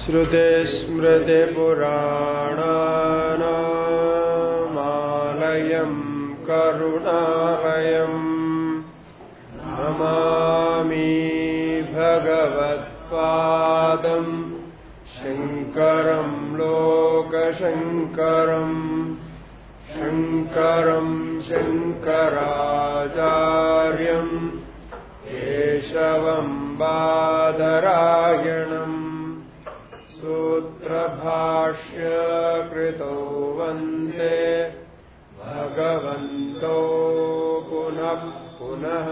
श्रुतिस्मृतिपुराणानामालयम् करुणालयम् नमामि भगवत्पादम् शङ्करम् लोकशङ्करम् शङ्करम् शङ्कराचार्यम् केशवम् बादरायणम् सूत्रभाष्यकृतो वन्दे भगवन्तो पुनः पुनः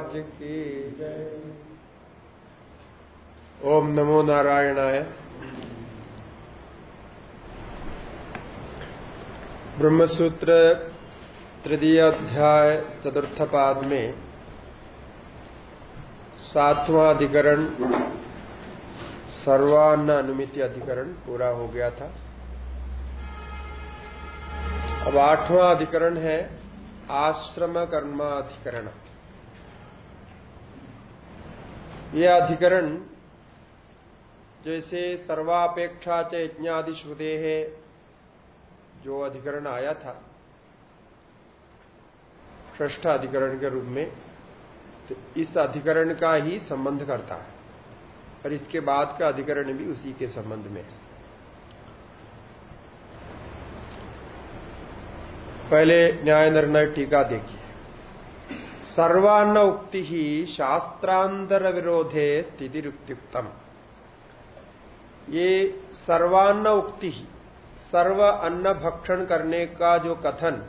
महाराज की जय। ओम नमो नारायणाय। ब्रह्मसूत्र तृतीय अध्याय चतुर्थ पाद में सातवां अधिकरण सर्वान्न अनुमिति अधिकरण पूरा हो गया था। अब आठवां अधिकरण है आश्रम कर्माधिकरण। यह अधिकरण जैसे सर्वापेक्षा च श्रुदे है, जो अधिकरण आया था। ष्ठ अधिकरण के रूप में तो इस अधिकरण का ही संबंध करता है, और इसके बाद का अधिकरण भी उसी के संबंध में है। पहले न्याय निर्णय टीका देखिए। सर्वान्न उक्ति ही शास्त्रांतर विरोधे स्थिति युक्तियुक्तम ये सर्वान्न उक्ति ही सर्व अन्न भक्षण करने का जो कथन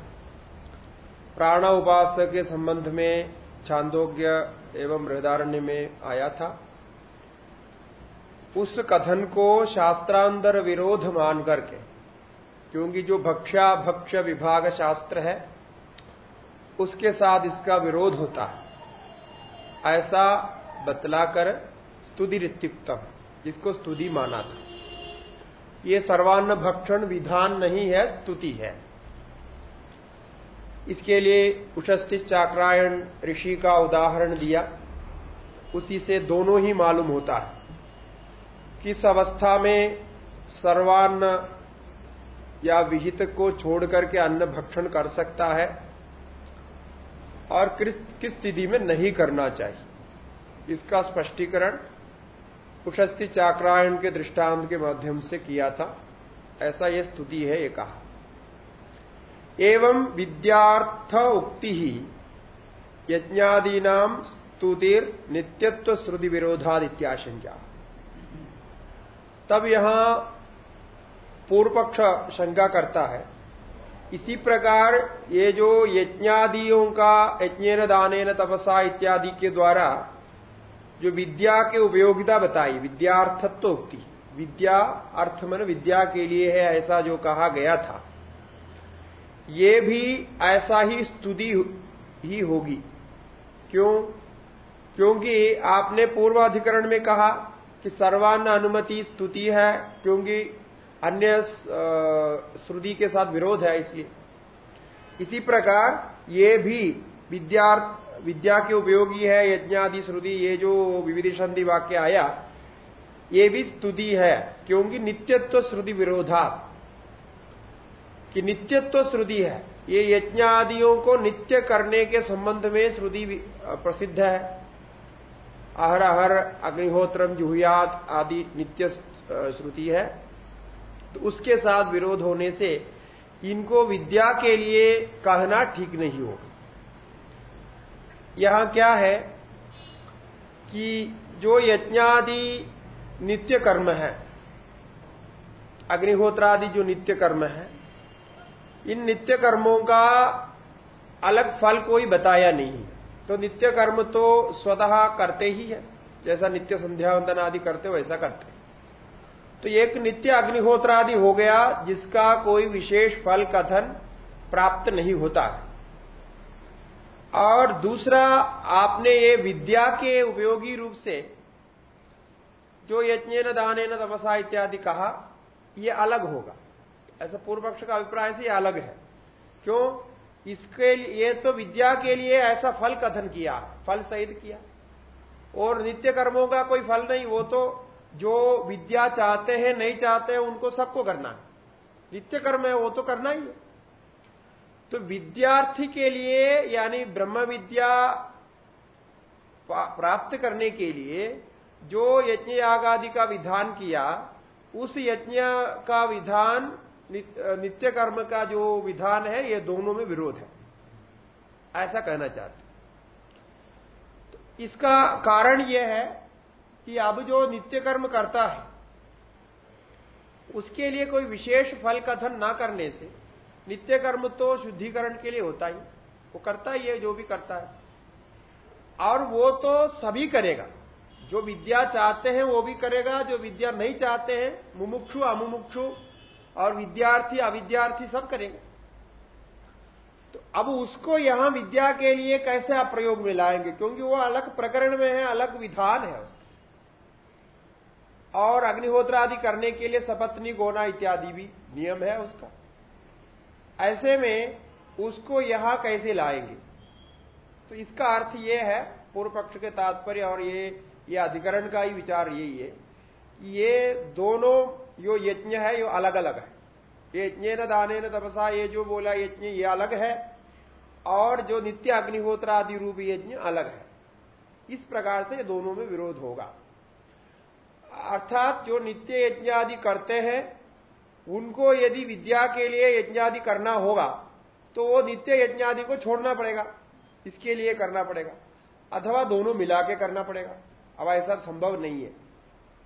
प्राण उपास के संबंध में छांदोग्य एवं हृदारण्य में आया था उस कथन को शास्त्रांतर विरोध मान करके क्योंकि जो भक्षा भक्ष्य विभाग शास्त्र है उसके साथ इसका विरोध होता है। ऐसा बतलाकर स्तुति रित्युक्तम इसको स्तुति माना था। ये सर्वान्न भक्षण विधान नहीं है, स्तुति है। इसके लिए उषस्ति चाक्रायण ऋषि का उदाहरण दिया। उसी से दोनों ही मालूम होता है किस अवस्था में सर्वान्न या विहित को छोड़ करके अन्न भक्षण कर सकता है। और किस स्थिति में नहीं करना चाहिए। इसका स्पष्टीकरण उषस्ति चाक्रायण के दृष्टांत के माध्यम से किया था। ऐसा यह स्तुति है, ये कहा। एवं विद्यार्थ उक्ति ही यज्ञादीना स्तुतिर नित्यत्व श्रुति विरोधाद इत्याशंका। तब यहाँ पूर्व पक्ष शंका करता है इसी प्रकार ये जो यज्ञादियों का यज्ञ दान तपसा इत्यादि के द्वारा जो विद्या के उपयोगिता बताई विद्यार्थत्व उक्ति विद्या अर्थ मन विद्या के लिए है ऐसा जो कहा गया था, ये भी ऐसा ही स्तुति ही होगी। क्यों? क्योंकि आपने पूर्वाधिकरण में कहा कि सर्वान्न अनुमति स्तुति है, क्योंकि अन्य श्रुति के साथ विरोध है इसलिए। इसी प्रकार ये भी विद्या विद्या के उपयोगी है, यज्ञादि, श्रुति, ये जो विविधि संधि वाक्य आया, ये भी स्तुति है, क्योंकि नित्यत्व श्रुति विरोधा कि नित्यत्व श्रुति है, ये यज्ञादियों को नित्य करने के संबंध में श्रुति प्रसिद्ध है। अहर अहर, अग्निहोत्रम, जुहुयात आदि नित्य श्रुति है। तो उसके साथ विरोध होने से इनको विद्या के लिए कहना ठीक नहीं होगा। यहाँ क्या है कि जो यज्ञादि नित्य कर्म है, अग्निहोत्रादि जो नित्य कर्म है, इन नित्य कर्मों का अलग फल कोई बताया नहीं। तो नित्य कर्म तो स्वतः करते ही है, जैसा नित्य संध्या वंदन आदि करते वैसा करते तो एक नित्य अग्निहोत्र आदि हो गया, जिसका कोई विशेष फल कथन प्राप्त नहीं होता है। और दूसरा, आपने ये विद्या के उपयोगी रूप से जो यज्ञ न दान न तपसा इत्यादि कहा, ये अलग होगा। ऐसा पूर्व पक्ष का अभिप्राय से ये अलग है। क्यों? इसके लिए तो विद्या के लिए ऐसा फल कथन किया, फल सहित किया। और नित्य कर्मों का कोई फल नहीं, वो तो जो विद्या चाहते हैं, नहीं चाहते हैं, उनको सबको करना है। नित्य कर्म है, वो तो करना ही है। तो विद्यार्थी के लिए, यानी ब्रह्म विद्या प्राप्त करने के लिए, जो यज्ञ याग आदि का विधान किया, उस यज्ञ का विधान नित्य कर्म का जो विधान है, ये दोनों में विरोध है। ऐसा कहना चाहते तो इसका कारण यह है कि अब जो नित्य कर्म करता है, उसके लिए कोई विशेष फल कथन ना करने से, नित्य कर्म तो शुद्धिकरण के लिए होता ही, वो करता ही है, जो भी करता है। और वो तो सभी करेगा, जो विद्या चाहते हैं वो भी करेगा, जो विद्या नहीं चाहते हैं, मुमुक्षु, अमुमुक्षु, और विद्यार्थी, अविद्यार्थी सब करेंगे। तो अब उसको यहाँ विद्या के लिए कैसे आप प्रयोग में लाएँगे? क्योंकि वो अलग प्रकरण में है, अलग विधान है उसका। और अग्निहोत्र आदि करने के लिए सपत्नी, गोना इत्यादि भी नियम है उसका। ऐसे में उसको यहाँ कैसे लाएँगे? तो इसका अर्थ यह है, पूर्व पक्ष के तात्पर्य और ये ये अधिकरण का ही विचार यही है कि ये दोनों जो यज्ञ है, ये अलग अलग है यज्ञ न दाने न तपसा, ये जो बोला यज्ञ, ये अलग है और जो नित्य अग्निहोत्र आदि रूप यज्ञ अलग है। इस प्रकार से दोनों में विरोध होगा। अर्थात जो नित्य यज्ञ आदि करते हैं, उनको यदि विद्या के लिए यज्ञादि करना होगा तो वो नित्य यज्ञादि को छोड़ना पड़ेगा, इसके लिए करना पड़ेगा, अथवा दोनों मिला के करना पड़ेगा। अब ऐसा संभव नहीं है।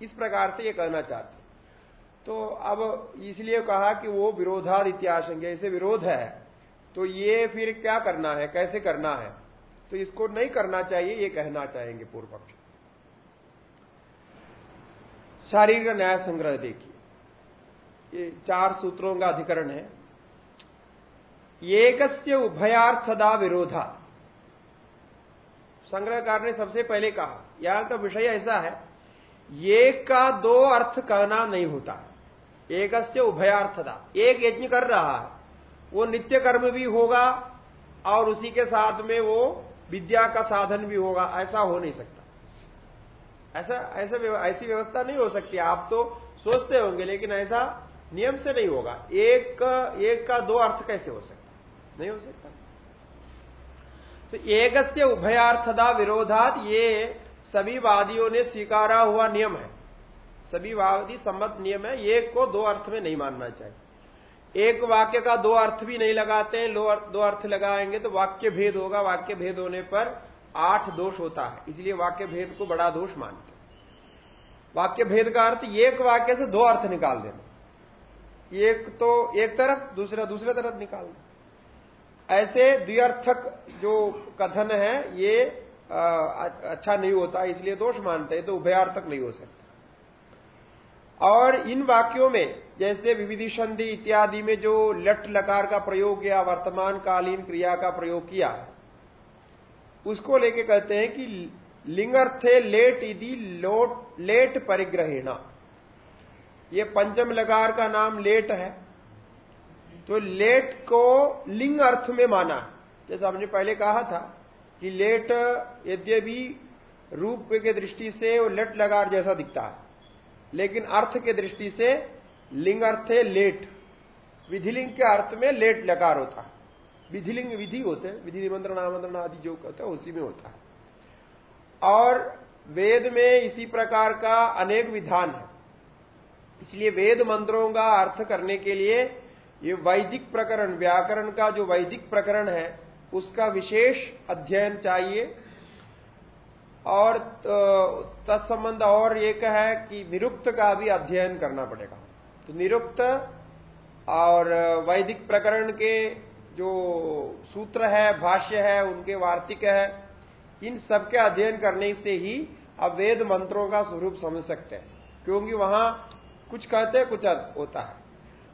इस प्रकार से ये कहना चाहते तो अब इसलिए कहा कि वो विरोधाद इत्याशंक ऐसे विरोध है तो ये फिर क्या करना है, कैसे करना है? तो इसको नहीं करना चाहिए, ये कहना चाहेंगे पूर्व पक्ष शारीरिक न्याय संग्रह देखिए। ये चार सूत्रों का अधिकरण है। एक उभयार्थदा विरोधा। संग्रहकार ने सबसे पहले कहा यहाँ का विषय ऐसा है, एक का दो अर्थ कहना नहीं होता। एक उभयार्थदा। एक यज्ञ कर रहा है, वो नित्य कर्म भी होगा और उसी के साथ में वो विद्या का साधन भी होगा, ऐसा हो नहीं सकता। ऐसा ऐसा ऐसी व्यवस्था नहीं हो सकती। आप तो सोचते होंगे, लेकिन ऐसा नियम से नहीं होगा। एक एक का दो अर्थ कैसे हो सकता नहीं हो सकता। तो एक से उभयार्थदा विरोधात ये सभी वादियों ने स्वीकारा हुआ नियम है। सभी वादी सम्मत नियम है। एक को दो अर्थ में नहीं मानना चाहिए। एक वाक्य का दो अर्थ भी नहीं लगाते हैं, दो अर्थ लगाएँगे तो वाक्य भेद होगा। वाक्य भेद होने पर आठ दोष होता है। इसलिए वाक्य भेद को बड़ा दोष मानते वाक्य भेद का अर्थ एक वाक्य से दो अर्थ निकाल देना। एक तो एक तरफ़ दूसरा दूसरे तरफ़ निकाल देना। ऐसे द्व्यर्थक जो कथन है ये आ, अच्छा नहीं होता इसलिए दोष मानते हैं तो उभयार्थक नहीं हो सकता। और इन वाक्यों में जैसे विविधि संधि इत्यादि में जो लट लकार का प्रयोग या वर्तमान कालीन क्रिया का प्रयोग किया उसको लेके कहते हैं कि लिंगर्थे लेट इधि लोट, लेट परिग्रहिणा। ये पंचम लगार का नाम लेट है। तो लेट को लिंग अर्थ में माना। जैसा हमने पहले कहा था कि लेट यद्यपि रूप के दृष्टि से वो लेट लगार जैसा दिखता है। लेकिन अर्थ के दृष्टि से लिंग अर्थ है लेट। विधिलिंग के अर्थ में लेट लगार होता है। विधिलिंग विधि होते हैं। विधि निमंत्रण, आमंत्रण आदि जो कहते हैं उसी में होता है। और वेद में इसी प्रकार का अनेक विधान है। इसलिए वेद मंत्रों का अर्थ करने के लिए ये वैदिक प्रकरण, व्याकरण का जो वैदिक प्रकरण है, उसका विशेष अध्ययन चाहिए। और तत्संबंध और एक है कि निरुक्त का भी अध्ययन करना पड़ेगा। तो निरुक्त और वैदिक प्रकरण के जो सूत्र है, भाष्य है, उनके वार्तिक है इन सबके अध्ययन करने से ही अब वेद मंत्रों का स्वरूप समझ सकते हैं। क्योंकि वहाँ कुछ कहते हैं, कुछ होता है।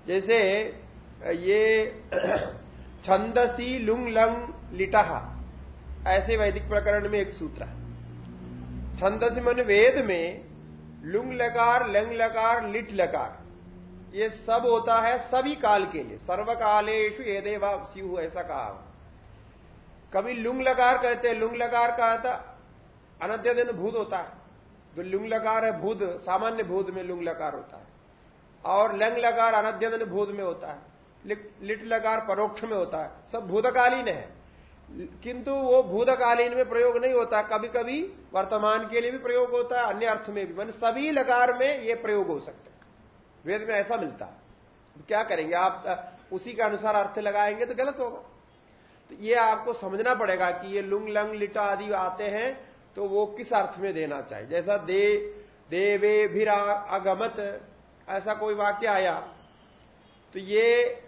जैसे, ये छंदसी लुंग लंग लिटहा। ऐसे वैदिक प्रकरण में एक सूत्र है। छंदसी मन वेद में लुंग लकार, लंग लकार, लिट लकार, ये सब होता है सभी काल के लिए। सर्वकालेशु ये देवा सिंह, ऐसा कहा। कभी लुंग लकार कहते हैं लुंग लकार कहा था? अनद्य दिन भूत होता है। जो लुंग लकार है भूत, सामान्य भूत में लुंग लकार होता है। और लंग लगार अनद्य दिन भूत में होता है। लिट लकार परोक्ष में होता है। सब भूतकालीन है। किंतु वो भूतकालीन में प्रयोग नहीं होता। कभी कभी वर्तमान के लिए भी प्रयोग होता है, अन्य अर्थ में भी। मान सभी लकार में ये प्रयोग हो सकते वेद में ऐसा मिलता है। क्या करेंगे? आप, उसी के अनुसार अर्थ लगाएँगे तो गलत होगा। तो ये आपको समझना पड़ेगा कि ये लुंग, लंग, लिटा आदि आते हैं तो वो किस अर्थ में देना चाहिए? जैसा दे, देवे भी अगमत, ऐसा कोई वाक्य आया तो ये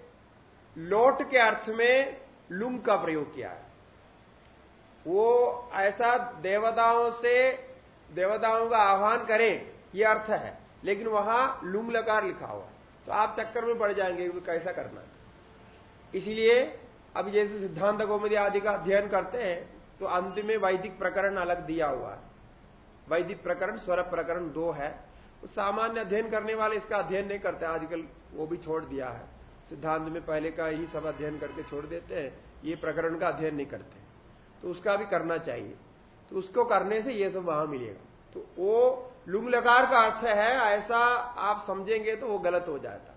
लोट के अर्थ में लुंग का प्रयोग किया है। वो ऐसा देवताओं से, देवताओं का आह्वान करें, ये अर्थ है, लेकिन वहाँ लुंग लकार लिखा हुआ है। तो आप चक्कर में पड़ जाएँगे कैसा करना इसलिए अब जैसे सिद्धांत गोमदी आदि का अध्ययन करते हैं तो अंत में वैदिक प्रकरण अलग दिया हुआ है। वैदिक प्रकरण, स्वर प्रकरण दो है। सामान्य अध्ययन करने वाले इसका अध्ययन नहीं करते, आजकल वो भी छोड़ दिया है। सिद्धांत में पहले का ही सब अध्ययन करके छोड़ देते हैं, ये प्रकरण का अध्ययन नहीं करते। तो उसका भी करना चाहिए। तो उसको करने से ये सब वहाँ मिलेगा। तो वो लुंग लकार का अर्थ है, ऐसा आप समझेंगे तो वो गलत हो जाता।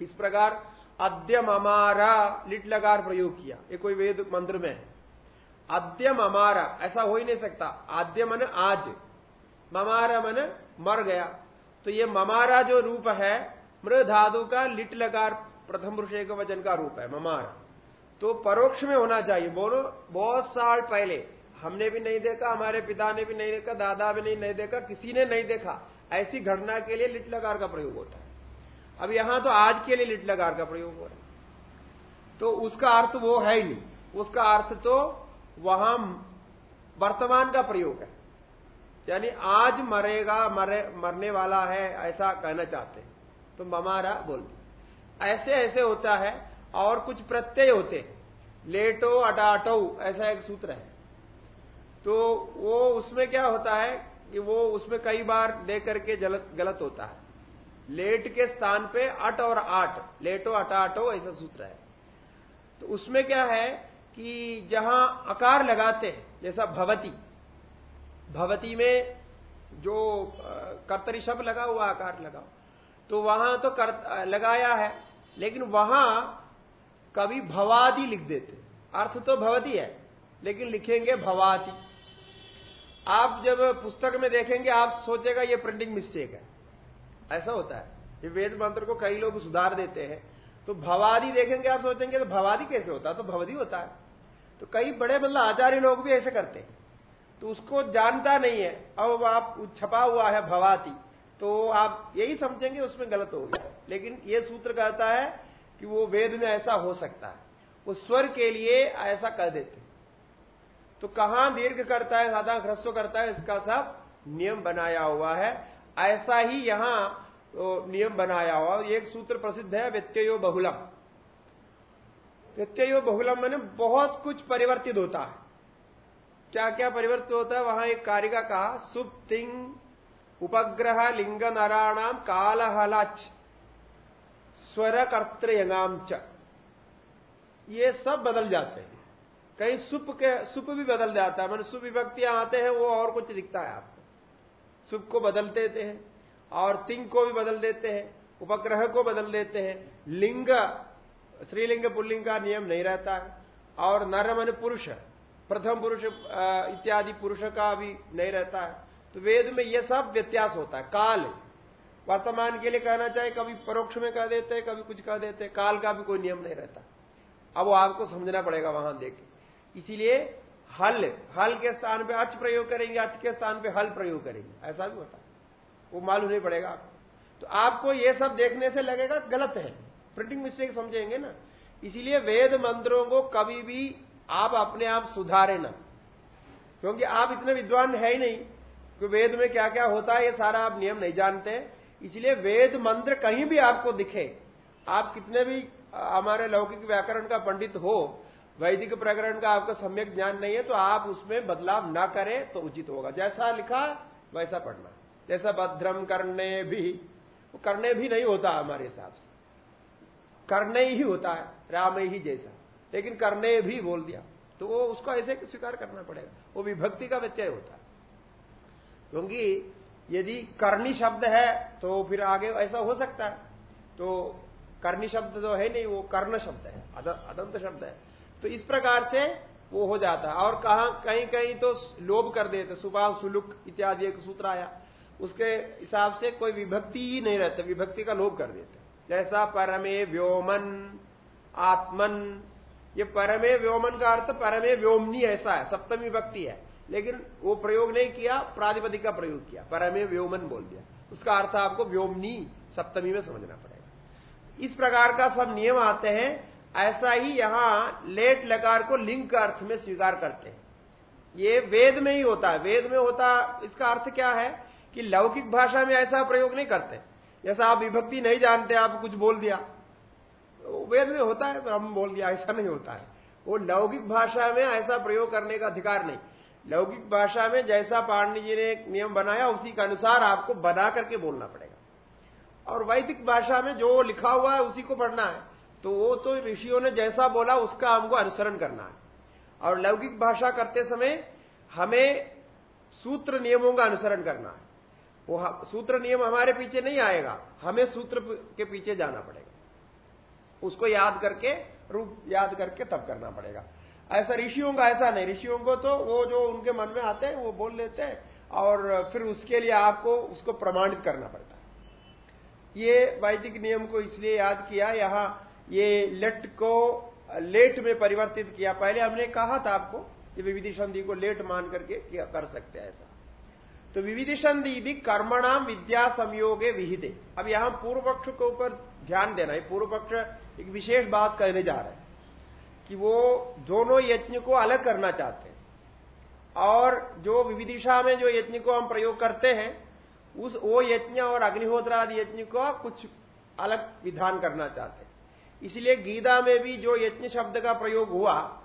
इस प्रकार अद्यम अमारा लिट लकार प्रयोग किया। ये कोई वेद मंत्र में है। अद्यम अमारा ऐसा हो ही नहीं सकता। आद्य मन आज। ममारा मन मर गया। तो ये ममारा जो रूप है मृ का लिट लकार प्रथम पुरुष एक वचन का रूप है ममारा। तो परोक्ष में होना चाहिए। बोलो बहुत साल पहले हमने भी नहीं देखा हमारे पिता ने भी नहीं देखा दादा भी नहीं, नहीं देखा किसी ने नहीं देखा। ऐसी घटना के लिए लिट लगार का प्रयोग होता है। अब यहाँ तो आज के लिए लिट लगार का प्रयोग हो रहा है। तो उसका अर्थ वो है ही नहीं। उसका अर्थ तो वहाँ वर्तमान का प्रयोग है। यानी आज मरेगा, मरे, मरने वाला है, ऐसा कहना चाहते हैं। तो ममारा बोल ऐसे ऐसे होता है और कुछ प्रत्यय होते लेटो अटाटो ऐसा एक सूत्र है। तो वो उसमें क्या होता है कि वो उसमें कई बार दे करके गलत गलत होता है। लेट के स्थान पे अट और आठ लेटो अटाटो ऐसा सूत्र है। तो उसमें क्या है कि जहाँ अकार लगाते हैं जैसा भवती भवती में जो कर्तरी शब्द लगा हुआ आकार लगा तो वहाँ तो कर, लगाया है लेकिन वहाँ कभी भवादी लिख देते अर्थ तो भवती है लेकिन लिखेंगे भवाती। आप जब पुस्तक में देखेंगे आप सोचेगा ये प्रिंटिंग मिस्टेक है। ऐसा होता है। ये वेद मंत्र को कई लोग सुधार देते हैं। तो भवादी देखेंगे, आप सोचेंगे तो भवादी कैसे होता है? तो भवदी होता है। तो कई बड़े मतलब आचार्य लोग भी ऐसे करते हैं। तो उसको जानता नहीं है। अब आप छपा हुआ है भवाती तो आप यही समझेंगे, उसमें गलत हो गया। लेकिन ये सूत्र कहता है कि वो वेद में ऐसा हो सकता है। वो स्वर के लिए ऐसा कह देते तो कहाँ दीर्घ करता है साधा ह्रस्व करता है, इसका सब नियम बनाया हुआ है। ऐसा ही यहाँ तो नियम बनाया हुआ एक सूत्र प्रसिद्ध है, व्यत्ययो बहुलम। व्यत्ययो बहुलम मैंने बहुत कुछ परिवर्तित होता है। क्या क्या परिवर्तित होता है? वहाँ एक कार्य का कहा सुप्तिंग उपग्रह, लिंग नाराणाम कालहलाच स्वर कर्तयंगाम च। ये सब बदल जाते हैं। कहीं सुप के सुप भी बदल जाता है। मैंने सुप विभक्तियाँ आते हैं, वो और कुछ दिखता है आपको। सुप को बदल देते हैं, और तिंग को भी बदल देते हैं, उपग्रह को बदल देते हैं। लिंग श्रीलिंग पुल्लिंग का नियम नहीं रहता है, और नर मन पुरुष, प्रथम पुरुष इत्यादि पुरुष का भी नहीं रहता है। तो वेद में यह सब व्यत्यास होता है। काल, वर्तमान के लिए कहना चाहे, कभी परोक्ष में कह देते हैं, कभी कुछ कह देते हैं, काल का भी कोई नियम नहीं रहता। अब वो आपको समझना पड़ेगा वहाँ देख इसीलिए हल हल के स्थान पे अच प्रयोग करेंगे, अच के स्थान पे हल प्रयोग करेंगे। ऐसा भी होता है। वो मालूम नहीं पड़ेगा आपको। तो आपको ये सब देखने से लगेगा गलत है। प्रिंटिंग मिस्टेक समझेंगे ना। इसीलिए वेद मंत्रों को कभी भी आप अपने आप सुधारे ना। क्योंकि आप इतने विद्वान है ही नहीं कि वेद में क्या क्या होता है, ये सारा आप नियम नहीं जानते। इसलिए वेद मंत्र कहीं भी आपको दिखे, आप कितने भी हमारे लौकिक व्याकरण का पंडित हो वैदिक प्रकरण का आपका सम्यक ज्ञान नहीं है तो आप उसमें बदलाव ना करें तो उचित होगा। जैसा लिखा, वैसा पढ़ना। जैसा भद्रम करने भी, वो करने भी नहीं होता हमारे हिसाब से। करने ही होता है, राम ही जैसा। लेकिन करने भी बोल दिया तो वो उसको ऐसे स्वीकार करना पड़ेगा। वो विभक्ति का व्यत्यय होता है। क्योंकि यदि करनी शब्द है तो फिर आगे ऐसा हो सकता है। तो करनी शब्द तो है नहीं, वो कर्ण शब्द है अदंत शब्द है। तो इस प्रकार से वो हो जाता है। और कहा, कहीं कहीं तो लोभ कर देते, सुबह, सुलुक इत्यादि एक सूत्र आया। उसके हिसाब से कोई विभक्ति ही नहीं रहता, विभक्ति का लोभ कर देते। जैसा परमे व्योमन, आत्मन, ये परमे व्योमन का अर्थ परमे व्योमनी ऐसा है, सप्तमी विभक्ति है। लेकिन वो प्रयोग नहीं किया प्राधिपदिक का प्रयोग किया, परमे व्योमन बोल दिया। उसका अर्थ आपको व्योमनी, सप्तमी में समझना पड़ेगा। इस प्रकार का सब नियम आते हैं ऐसा ही यहाँ लेट लकार को लिंग का अर्थ में स्वीकार करते हैं। ये वेद में ही होता है। वेद में होता, इसका अर्थ क्या है कि लौकिक भाषा में ऐसा प्रयोग नहीं करते। जैसा आप विभक्ति नहीं जानते, आप कुछ बोल दिया। वेद में होता है ब्रह्म बोल दिया, ऐसा नहीं होता है। वो लौकिक भाषा में ऐसा प्रयोग करने का अधिकार नहीं। लौकिक भाषा में जैसा पांडे जी ने एक नियम बनाया, उसी के अनुसार आपको बना करके बोलना पड़ेगा। और वैदिक भाषा में जो लिखा हुआ है, उसी को पढ़ना है। तो वो तो ऋषियों ने जैसा बोला, उसका हमको अनुसरण करना है। और लौकिक भाषा करते समय हमें सूत्र नियमों का अनुसरण करना है। वो सूत्र नियम हमारे पीछे नहीं आएगा, हमें सूत्र के पीछे जाना पड़ेगा। उसको याद करके, रूप याद करके तब करना पड़ेगा। ऐसा ऋषियों का ऐसा नहीं, ऋषियों को तो वो जो उनके मन में आते हैं, वो बोल लेते हैं और फिर उसके लिए आपको उसको प्रमाणित करना पड़ता है। ये वैदिक नियम को इसलिए याद किया, यहाँ ये लेट को, लेट में परिवर्तित किया। पहले हमने कहा था आपको कि विविधि संधि को लेट मान करके किया कर सकते हैं ऐसा। तो विविधि संधि भी कर्मणाम विद्या संयोगे विहिते। अब यहाँ पूर्व पक्ष के ऊपर ध्यान देना है। पूर्व पक्ष एक विशेष बात कहने जा रहे हैं कि वो दोनों यज्ञ को अलग करना चाहते हैं। और जो विविदिशा में जो यज्ञ को हम प्रयोग करते हैं, उस वो यज्ञ और अग्निहोत्र आदि यज्ञ को कुछ अलग विधान करना चाहते हैं। इसलिए गीता में भी जो यज्ञ शब्द का प्रयोग हुआ,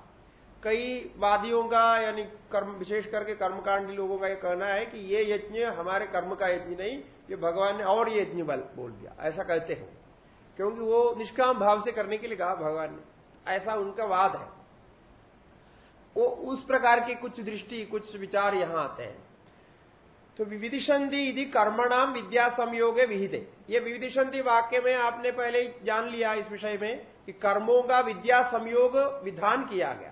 कई वादियों का, यानी कर्म, विशेष करके कर्मकांडी लोगों का यह कहना है कि ये यज्ञ हमारे कर्म का यज्ञ नहीं, ये भगवान ने और यज्ञ बल बोल दिया। ऐसा कहते हैं। क्योंकि वो निष्काम भाव से करने के लिए कहा भगवान ने। ऐसा उनका वाद है। वो उस प्रकार की कुछ दृष्टि, कुछ विचार यहाँ आते हैं। तो विविधिशंधि यदि कर्मणाम विद्या संयोग विहित। ये विविधिशंधि वाक्य में आपने पहले जान लिया इस विषय में कि कर्मों का विद्या संयोग विधान किया गया।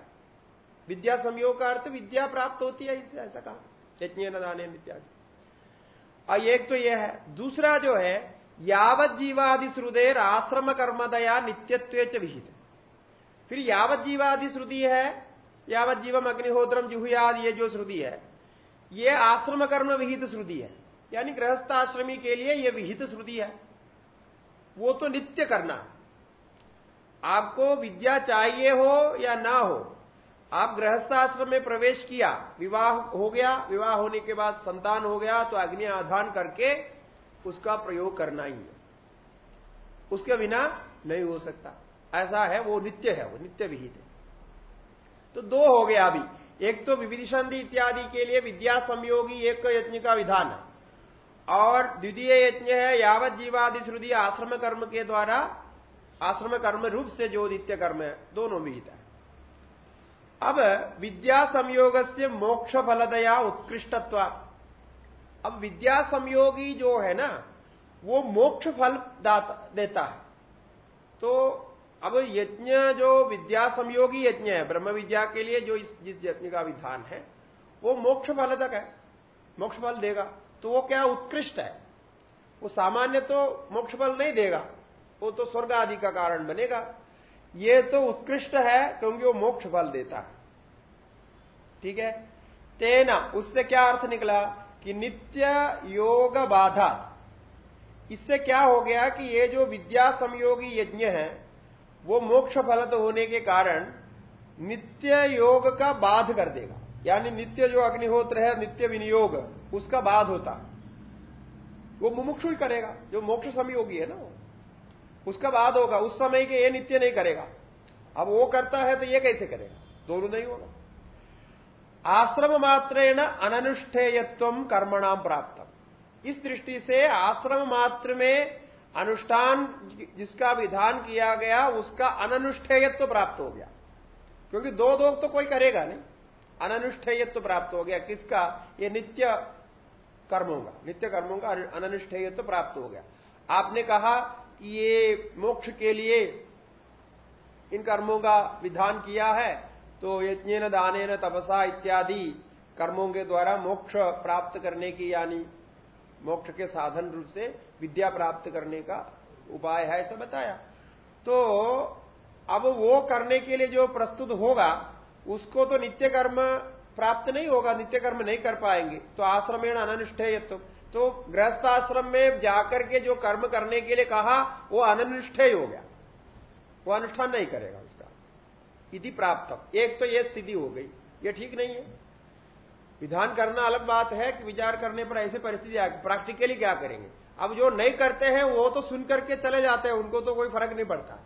विद्या संयोग का अर्थ विद्या प्राप्त होती है इससे ऐसा कहा। यज्ञ दाने इत्यादि। और एक तो यह है। दूसरा जो है, यावत जीवादि श्रुदेर आश्रम कर्मदया नित्यत्व विहित। फिर यावत जीवादि श्रुति है, यावत जीवम अग्निहोत्रम जुहुयाद ये जो श्रुति है ये आश्रम कर्म विहित श्रुति है। यानी गृहस्थाश्रमी के लिए यह विहित श्रुति है। वो तो नित्य करना। आपको विद्या चाहिए हो या ना हो, आप गृहस्थाश्रम में प्रवेश किया, विवाह हो गया, विवाह होने के बाद संतान हो गया तो अग्नि आधान करके उसका प्रयोग करना ही है। उसके बिना नहीं हो सकता। ऐसा है, वो नित्य है, वो नित्य विहित है। तो दो हो गया अभी। एक तो विविधिशंधि इत्यादि के लिए विद्या संयोगी एक यज्ञ का विधान है। और द्वितीय यज्ञ है, यावत जीवादि श्रुति आश्रम कर्म के द्वारा, आश्रम कर्म रूप से जो नित्य कर्म है, दोनों विहित है। अब विद्या संयोग से मोक्ष फलदया उत्कृष्टत्व अब विद्या संयोगी जो है ना, वो मोक्ष फल देता है। तो अब यज्ञ जो विद्या संयोगी यज्ञ है, ब्रह्म विद्या के लिए जो इस, जिस यज्ञ का विधान है, वो मोक्ष फल तक है, मोक्ष फल देगा। तो वो क्या उत्कृष्ट है? वो सामान्य तो मोक्ष फल नहीं देगा, वो तो स्वर्ग आदि का कारण बनेगा। ये तो उत्कृष्ट है, क्योंकि वो मोक्ष फल देता है। ठीक है? तेना, उससे क्या अर्थ निकला कि नित्य योग बाधा? इससे क्या हो गया कि ये जो विद्या संयोगी यज्ञ है वो मोक्ष फलत होने के कारण नित्य योग का बाध कर देगा। यानी नित्य जो अग्निहोत्र है, नित्य विनियोग, उसका बाध होता है। वो मुमुक्षु ही करेगा, जो मोक्ष समय होगी है ना उसका बाद होगा, उस समय के ये नित्य नहीं करेगा। अब वो करता है तो ये कैसे करेगा? दोनों नहीं होगा। आश्रम मात्रेण अनुष्ठेयत्व कर्मणाम प्राप्त इस दृष्टि से आश्रम मात्र में अनुष्ठान जिसका विधान किया गया, उसका अनुष्ठेयत्व प्राप्त हो गया। क्योंकि दो दो तो कोई करेगा नहीं। अनुष्ठेयत्व प्राप्त हो गया। किसका? ये नित्य कर्मों का। नित्य कर्मों का अनुष्ठेयत्व प्राप्त हो गया। आपने कहा कि ये मोक्ष के लिए इन कर्मों का विधान किया है तो यज्ञ दान तपसा इत्यादि कर्मों के द्वारा मोक्ष प्राप्त करने की यानी मोक्ष के साधन रूप से विद्या प्राप्त करने का उपाय है ऐसा बताया। तो अब वो करने के लिए जो प्रस्तुत होगा उसको तो नित्य कर्म प्राप्त नहीं होगा नित्य कर्म नहीं कर पाएँगे। तो आश्रमेण अनिष्ठेय तो, तो गृहस्थ आश्रम में जाकर के जो कर्म करने के लिए कहा वो अनिष्ठेय हो गया। वो अनुष्ठान नहीं करेगा उसका। यदि प्राप्त एक तो ये स्थिति हो गई। ये ठीक नहीं है। विधान करना अलग बात है कि विचार करने पर ऐसी परिस्थिति आ प्रैक्टिकली क्या करेंगे? अब जो नहीं करते हैं, वो तो सुन करके चले जाते हैं, उनको तो कोई फ़र्क नहीं पड़ता।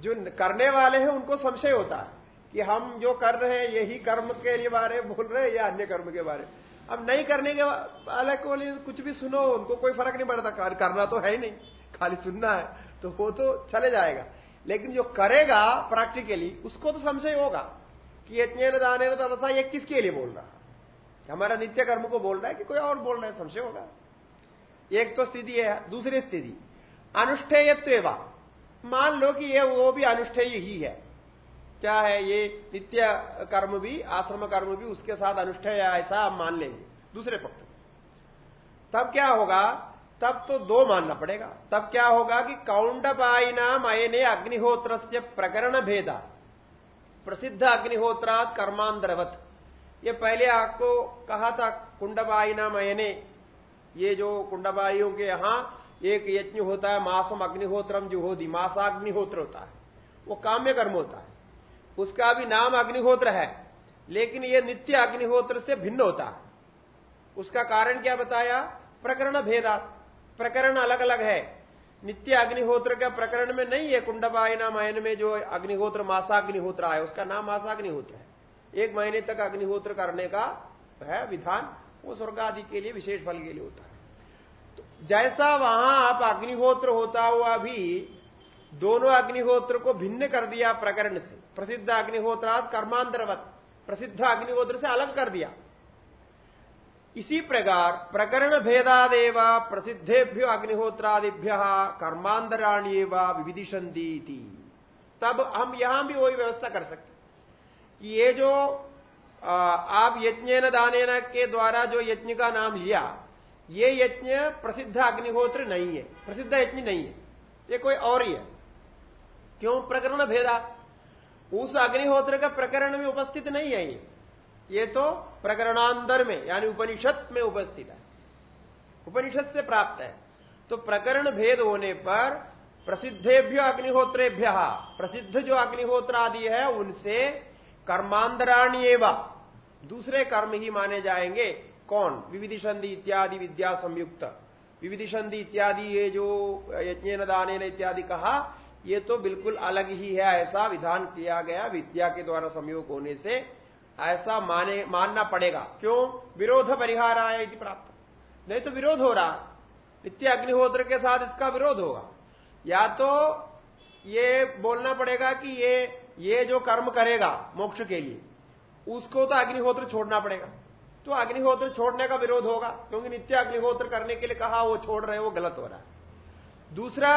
जो करने वाले हैं, उनको संशय होता है कि हम जो कर रहे हैं, यही कर्म के लिए बारे बोल रहे हैं या अन्य कर्म के बारे अब नहीं करने के वाले को कुछ भी सुनो, उनको कोई फ़र्क नहीं पड़ता। करना तो है ही नहीं। खाली सुनना है तो वो तो चले जाएगा। लेकिन जो करेगा प्रैक्टिकली उसको तो संशय होगा कि इतने दाने तो अवस्था ये किसके लिए बोल रहा हमारा नित्य कर्म को बोल रहा है कि कोई और बोल रहा है, संशय होगा। एक तो स्थिति है, दूसरी स्थिति। अनुष्ठेयत्व मान लो कि ये, वो भी अनुष्ठेय ही है। क्या है ये नित्य कर्म भी, आश्रम कर्म भी उसके साथ अनुष्ठेय ऐसा आप मान लेंगे। दूसरे पक्ष तब क्या होगा? तब तो दो मानना पड़ेगा। तब क्या होगा कि कौंडपाइना मयने अग्निहोत्र से प्रकरण भेदा। प्रसिद्ध अग्निहोत्रात कर्मांतरवत। ये पहले आपको कहा था कुंडबाइना मयने। ये जो कुंडबाइयों के यहाँ एक यज्ञ होता है, मासम अग्निहोत्रम जो होती मासाग्निहोत्र होता है। वो काम्य कर्म होता है। उसका भी नाम अग्निहोत्र है, लेकिन ये नित्य अग्निहोत्र से भिन्न होता है। उसका कारण क्या बताया? प्रकरण भेदा। प्रकरण अलग अलग है। नित्य अग्निहोत्र का प्रकरण में नहीं है कुंडबायना मयन में जो अग्निहोत्र, मासाग्निहोत्र है उसका नाम मासाग्निहोत्र है। एक महीने तक अग्निहोत्र करने का है विधान, वो स्वर्ग आदि के लिए विशेष फल के लिए होता है। तो जैसा वहाँ आप अग्निहोत्र होता हुआ भी दोनों अग्निहोत्र को भिन्न कर दिया प्रकरण से। प्रसिद्ध अग्निहोत्रात कर्मांतरवत, प्रसिद्ध अग्निहोत्र से अलग कर दिया। इसी प्रकार प्रकरण भेदादेव प्रसिद्धेभ्यो अग्निहोत्रादिभ्य कर्मांतराणी विविधिशंती तब हम यहाँ भी वही व्यवस्था कर सकते कि ये जो आप यज्ञ दान के द्वारा जो यज्ञ का नाम लिया, ये यज्ञ प्रसिद्ध अग्निहोत्र नहीं है, प्रसिद्ध यज्ञ नहीं है, ये कोई और ही है। क्यों? प्रकरण भेदा। उस अग्निहोत्र का प्रकरण में उपस्थित नहीं है ये। ये तो प्रकरणांतर में, यानी उपनिषद में उपस्थित है। उपनिषद से प्राप्त है। तो प्रकरण भेद होने पर प्रसिद्धेभ्य अग्निहोत्रेभ्य, प्रसिद्ध जो अग्निहोत्र आदि है, उनसे कर्मांतराणी एवं दूसरे कर्म ही माने जाएँगे कौन? विविधि संधि इत्यादि विद्या संयुक्त। विविधि संधि इत्यादि ये जो यज्ञ दान इत्यादि कहा, ये तो बिल्कुल अलग ही है, ऐसा विधान किया गया विद्या के द्वारा संयोग होने से। ऐसा माने, मानना पड़ेगा। क्यों? विरोध परिहार आया यदि प्राप्त। नहीं तो विरोध हो रहा। नित्य अग्निहोत्र के साथ इसका विरोध होगा। या तो ये बोलना पड़ेगा कि ये ये जो कर्म करेगा मोक्ष के लिए, उसको तो अग्निहोत्र छोड़ना पड़ेगा। तो अग्निहोत्र छोड़ने का विरोध होगा, क्योंकि नित्य अग्निहोत्र करने के लिए कहा, वो छोड़ रहे वो गलत हो रहा है। दूसरा,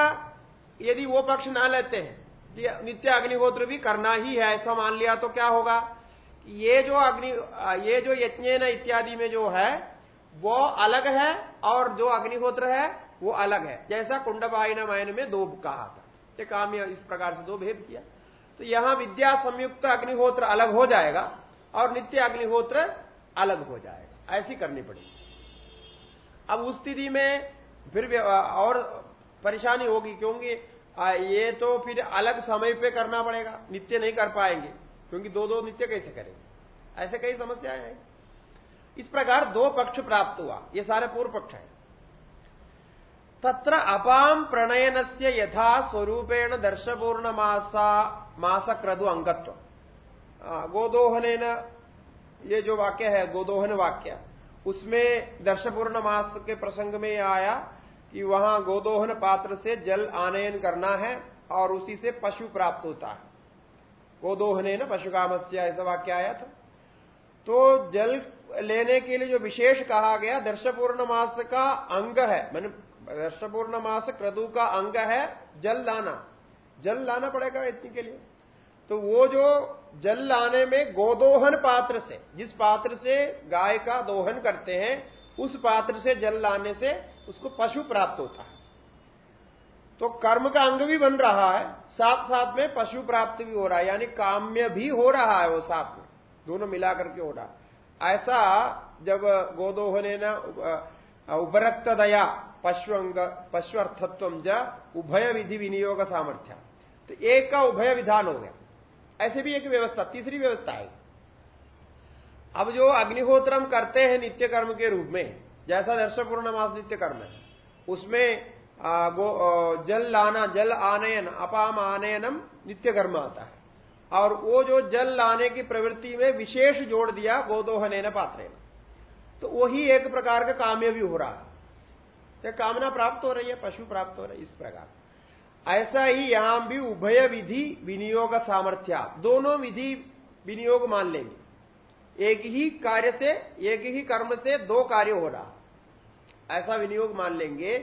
यदि वो पक्ष ना लेते हैं नित्य अग्निहोत्र भी करना ही है, ऐसा मान लिया तो क्या होगा? ये जो अग्नि, ये जो यज्ञ इत्यादि में जो है, वो अलग है, और जो अग्निहोत्र है, वो अलग है। जैसा कुंडबाइन मायन में दो कहा था। ये काम इस प्रकार से दो भेद किया। तो यहाँ विद्या संयुक्त अग्निहोत्र अलग हो जाएगा और नित्य अग्निहोत्र अलग हो जाएगा। ऐसी करनी पड़ेगी। अब उस स्थिति में फिर और परेशानी होगी, क्योंकि ये तो फिर अलग समय पे करना पड़ेगा। नित्य नहीं कर पाएँगे, क्योंकि दो दो नित्य कैसे करेंगे? ऐसे कई समस्याएँ हैं। इस प्रकार दो पक्ष प्राप्त हुआ। ये सारे पूर्व पक्ष है। तत्र अपाम प्रणयन से यथा स्वरूपेण दर्शपूर्ण मासा मास क्रदु अंगत्व गोदोहन ये जो वाक्य है, गोदोहन वाक्य, उसमें दर्शपूर्ण मास के प्रसंग में आया कि वहाँ गोदोहन पात्र से जल आनयन करना है और उसी से पशु प्राप्त होता है। गोदोहने न पशु कामस्या ऐसा वाक्य आया था। तो जल लेने के लिए जो विशेष कहा गया दर्शपूर्ण मास का अंग है, मैंने दर्शपूर्ण मास क्रदु का अंग है, जल लाना। जल लाना पड़ेगा इतने के लिए। तो वो जो जल लाने में गोदोहन पात्र से, जिस पात्र से गाय का दोहन करते हैं, उस पात्र से जल लाने से उसको पशु प्राप्त होता है। तो कर्म का अंग भी बन रहा है साथ साथ में पशु प्राप्त भी हो रहा है, यानी काम्य भी हो रहा है वो साथ में, दोनों मिलाकर के हो रहा है। ऐसा जब गोदोहन न उपरक्त दया पशुअंग ज उभय विधि विनियोग सामर्थ्य तो एक का उभय विधान हो गया। ऐसे भी एक व्यवस्था तीसरी व्यवस्था है। अब जो अग्निहोत्रम करते हैं नित्य कर्म के रूप में जैसा दर्श पूर्णमास नित्य कर्म है उसमें आ, गो, जल लाना जल आनयन अपाम आनयनम नित्य कर्म आता है। और वो जो जल लाने की प्रवृत्ति में विशेष जोड़ दिया गोदोहन पात्र तो वही एक प्रकार का काम्य भी हो रहा है। तो कामना प्राप्त हो रही है, पशु प्राप्त हो रही है, इस प्रकार। ऐसा ही यहाँ भी उभय विधि विनियोग सामर्थ्य। दोनों विधि विनियोग मान लेंगे। एक ही कार्य से, एक ही कर्म से दो कार्य हो रहा। ऐसा विनियोग मान लेंगे।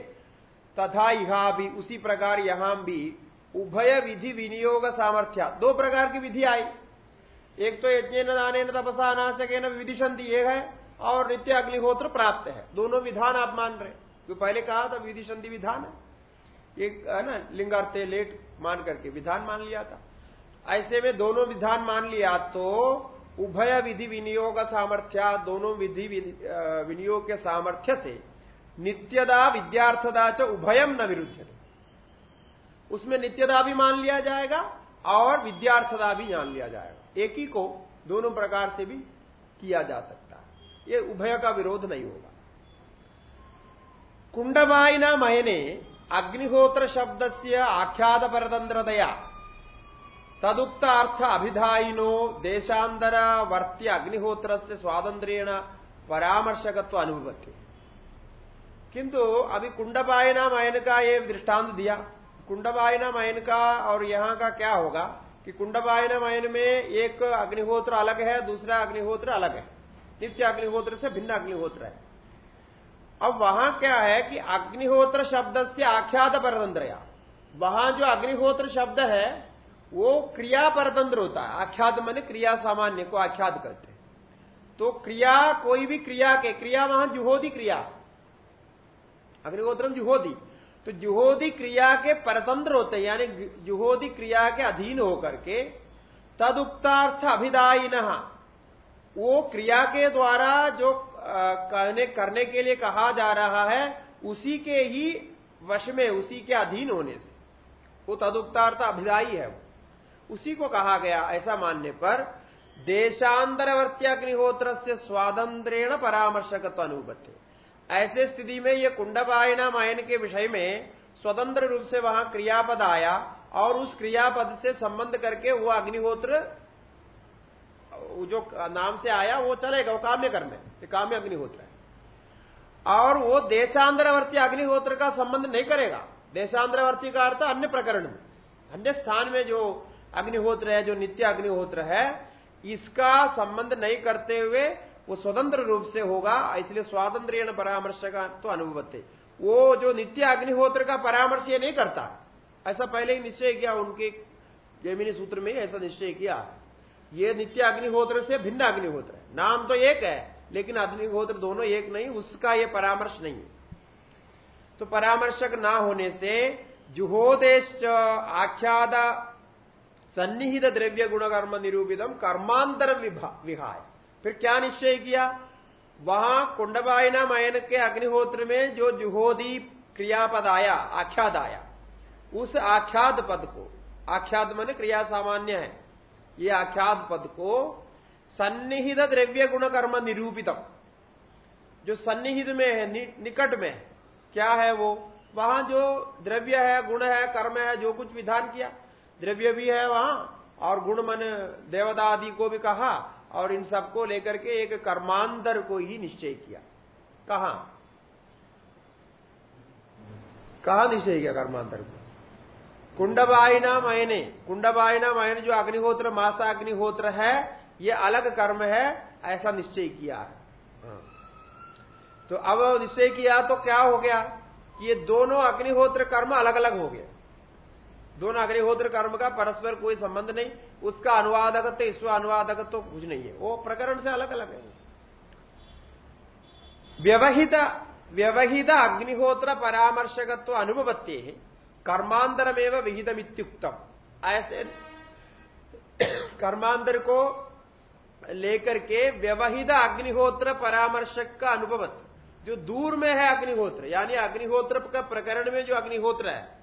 तथा यहाँ भी उसी प्रकार यहाँ भी उभय विधि विनियोग सामर्थ्य। दो प्रकार की विधि आई। एक तो यज्ञ दान तपसा नाशक न विधिशंति एक है, और नित्य अग्निहोत्र प्राप्त है। दोनों विधान आप मान रहे जो पहले कहा था विधि संधि विधान है। एक है ना, लिंगार्थे लेट मान करके विधान मान लिया था। ऐसे में दोनों विधान मान लिया तो उभय विधि विनियोग सामर्थ्य, दोनों विधि विनियोग के सामर्थ्य से नित्यदा विद्यार्थदा च उभयम न विरुद्ध उसमें नित्यदा भी मान लिया जाएगा और विद्यार्थदा भी जान लिया जाएगा। एक ही को दोनों प्रकार से भी किया जा सकता है। ये उभय का विरोध नहीं होगा। कुंडवाइना मयने अग्निहोत्र शब्द से आख्यात परतंत्रतया तदुक्त अर्थ अभिधायिनो देशांतर वर्त्य अग्निहोत्र से स्वातंत्रेण परामर्शकत्व अनुभवती। किंतु अभी कुंडपायना मयन का ये दृष्टांत दिया। कुंडपायना मयन का और यहाँ का क्या होगा कि कुंडपायना मयन में एक अग्निहोत्र अलग है, दूसरा अग्निहोत्र अलग है। नित्य अग्निहोत्र से भिन्न अग्निहोत्र है। अब वहाँ क्या है कि अग्निहोत्र शब्द से आख्यात परतंत्र वहाँ जो अग्निहोत्र शब्द है, वो क्रिया परतंत्र होता है। आख्यात मैंने क्रिया सामान्य को आख्यात करते तो क्रिया, कोई भी क्रिया के, क्रिया वहाँ जुहोदी क्रिया। अग्निहोत्रम जुहोदी। तो जुहोदी क्रिया के परतंत्र होते हैं, यानी जुहोदी क्रिया के अधीन होकर के तदुक्तार्थ अभिदायी वो क्रिया के द्वारा जो कहने, करने के लिए कहा जा रहा है, उसी के ही वश में, उसी के अधीन होने से। वो तदुक्तार्थ अभिदायी है उसी को कहा गया ऐसा मानने पर देशांतरवर्ती अग्निहोत्र से स्वातंत्रेण परामर्शकत्व अनुपत्ति ऐसे स्थिति में यह कुंडपायना मायन के विषय में स्वतंत्र रूप से वहाँ क्रियापद आया और उस क्रियापद से संबंध करके वो अग्निहोत्र जो नाम से आया, वो चलेगा, वो काम्य कर्म है। काम्य अग्निहोत्र है। और वो देशांतरवर्ती अग्निहोत्र का संबंध नहीं करेगा। देशांतरवर्ती का अर्थ अन्य प्रकरण में। अन्य स्थान में जो अग्निहोत्र है, जो नित्य अग्निहोत्र है, इसका संबंध नहीं करते हुए वो स्वतंत्र रूप से होगा, इसलिए स्वातंत्र परामर्श का तो अनुभवते। वो जो नित्य अग्निहोत्र का परामर्श ये नहीं करता। ऐसा पहले ही निश्चय किया, उनके जमीनी सूत्र में ऐसा निश्चय किया। ये नित्य अग्निहोत्र से भिन्न अग्निहोत्र है। नाम तो एक है, लेकिन अग्निहोत्र दोनों एक नहीं, उसका ये परामर्श नहीं है। तो परामर्शक ना होने से जुहोदेश आख्यादा सन्निहित द्रव्य गुणकर्म निरूपितम कर्मांतर विहाय। फिर क्या निश्चय किया? वहाँ कुंडबायना मयन के अग्निहोत्र में जो जुहोदी क्रियापद आया आख्याद आया, उस आख्याद पद को आख्याद मन क्रिया सामान्य है। ये आख्याद पद को सन्निहित द्रव्य गुण कर्म निरूपितम जो सन्निहित में है नि, निकट में क्या है वो वहाँ जो द्रव्य है गुण है कर्म है जो कुछ विधान किया द्रव्य भी है वहाँ और गुण मन देवता आदि को भी कहा और इन सबको लेकर के एक कर्मांतर को ही निश्चय किया। कहा? कहा निश्चय किया कर्मांतर को? कुंडबाइना मयने कुंडबाइना मयने जो अग्निहोत्र मासा अग्निहोत्र है, ये अलग कर्म है, ऐसा निश्चय किया। है। हाँ। तो अब निश्चय किया तो क्या हो गया कि ये दोनों अग्निहोत्र कर्म अलग अलग हो गए। दोनों अग्निहोत्र कर्म का परस्पर कोई संबंध नहीं, उसका अनुवादक ईश्व अनुवादक तो कुछ नहीं है। वो प्रकरण से अलग अलग है। व्यवहित व्यवहित अग्निहोत्र परामर्शकत्व अनुभवत्य है कर्मांतरमेव विहितमित्युक्तम। ऐसे कर्मांतर को लेकर के व्यवहित अग्निहोत्र परामर्शक का अनुभवत्व जो दूर में है अग्निहोत्र, यानी अग्निहोत्र का प्रकरण में जो अग्निहोत्र है,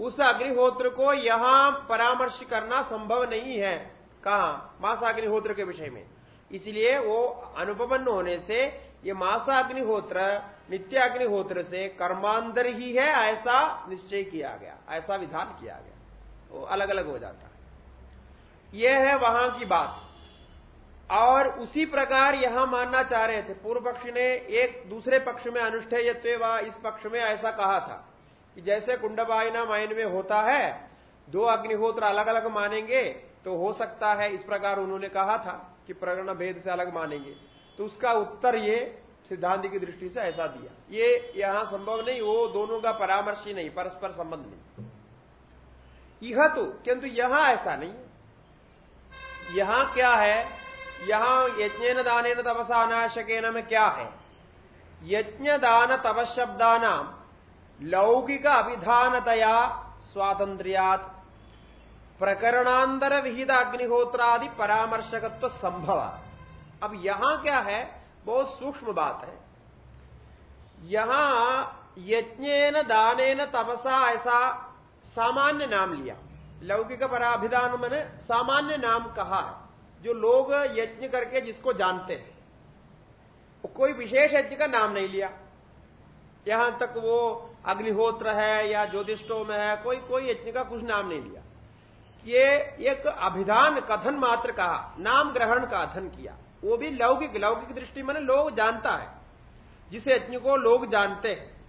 उस अग्निहोत्र को यहाँ परामर्श करना संभव नहीं है। कहा? मास अग्निहोत्र के विषय में। इसलिए वो अनुपन्न होने से ये मासा अग्निहोत्र नित्य अग्निहोत्र से कर्मांतर ही है ऐसा निश्चय किया गया, ऐसा विधान किया गया। वो अलग अलग हो जाता है। यह है वहाँ की बात। और उसी प्रकार यहाँ मानना चाह रहे थे, पूर्व पक्ष ने एक दूसरे पक्ष में अनुष्ठेयत्व व इस पक्ष में ऐसा कहा था कि जैसे कुंडबाइना माइन में होता है, दो अग्निहोत्र अलग अलग मानेंगे तो हो सकता है इस प्रकार उन्होंने कहा था कि प्रकरण भेद से अलग मानेंगे। तो उसका उत्तर ये सिद्धांत की दृष्टि से ऐसा दिया। ये यहाँ संभव नहीं, वो दोनों का परामर्श ही नहीं, परस्पर संबंध नहीं। यह तो किंतु यहाँ ऐसा नहीं यहाँ क्या है? यहाँ यज्ञ दान तपसा अनाशकेन में क्या है? यज्ञ दान तपशब्दानाम लौकिक अभिधानतया स्वातंत्र्यात प्रकरणांतर विहित अग्निहोत्रादि परामर्शकत्व संभव। अब यहाँ क्या है? बहुत सूक्ष्म बात है। यहाँ यज्ञ दान तपसा ऐसा सामान्य नाम लिया। लौकिक पराभिधान मैंने सामान्य नाम कहा जो लोग यज्ञ करके जिसको जानते हैं कोई विशेष यज्ञ का नाम नहीं लिया। यहाँ तक वो अग्निहोत्र है या ज्योतिषो में है, कोई कोई यज्ञ का कुछ नाम नहीं लिया। ये एक अभिधान कथन मात्र कहा, नाम ग्रहण का अध्ययन किया। वो भी लौकिक लौकिक दृष्टि में लोग जानता है, जिस यज्ञ को लोग जानते हैं।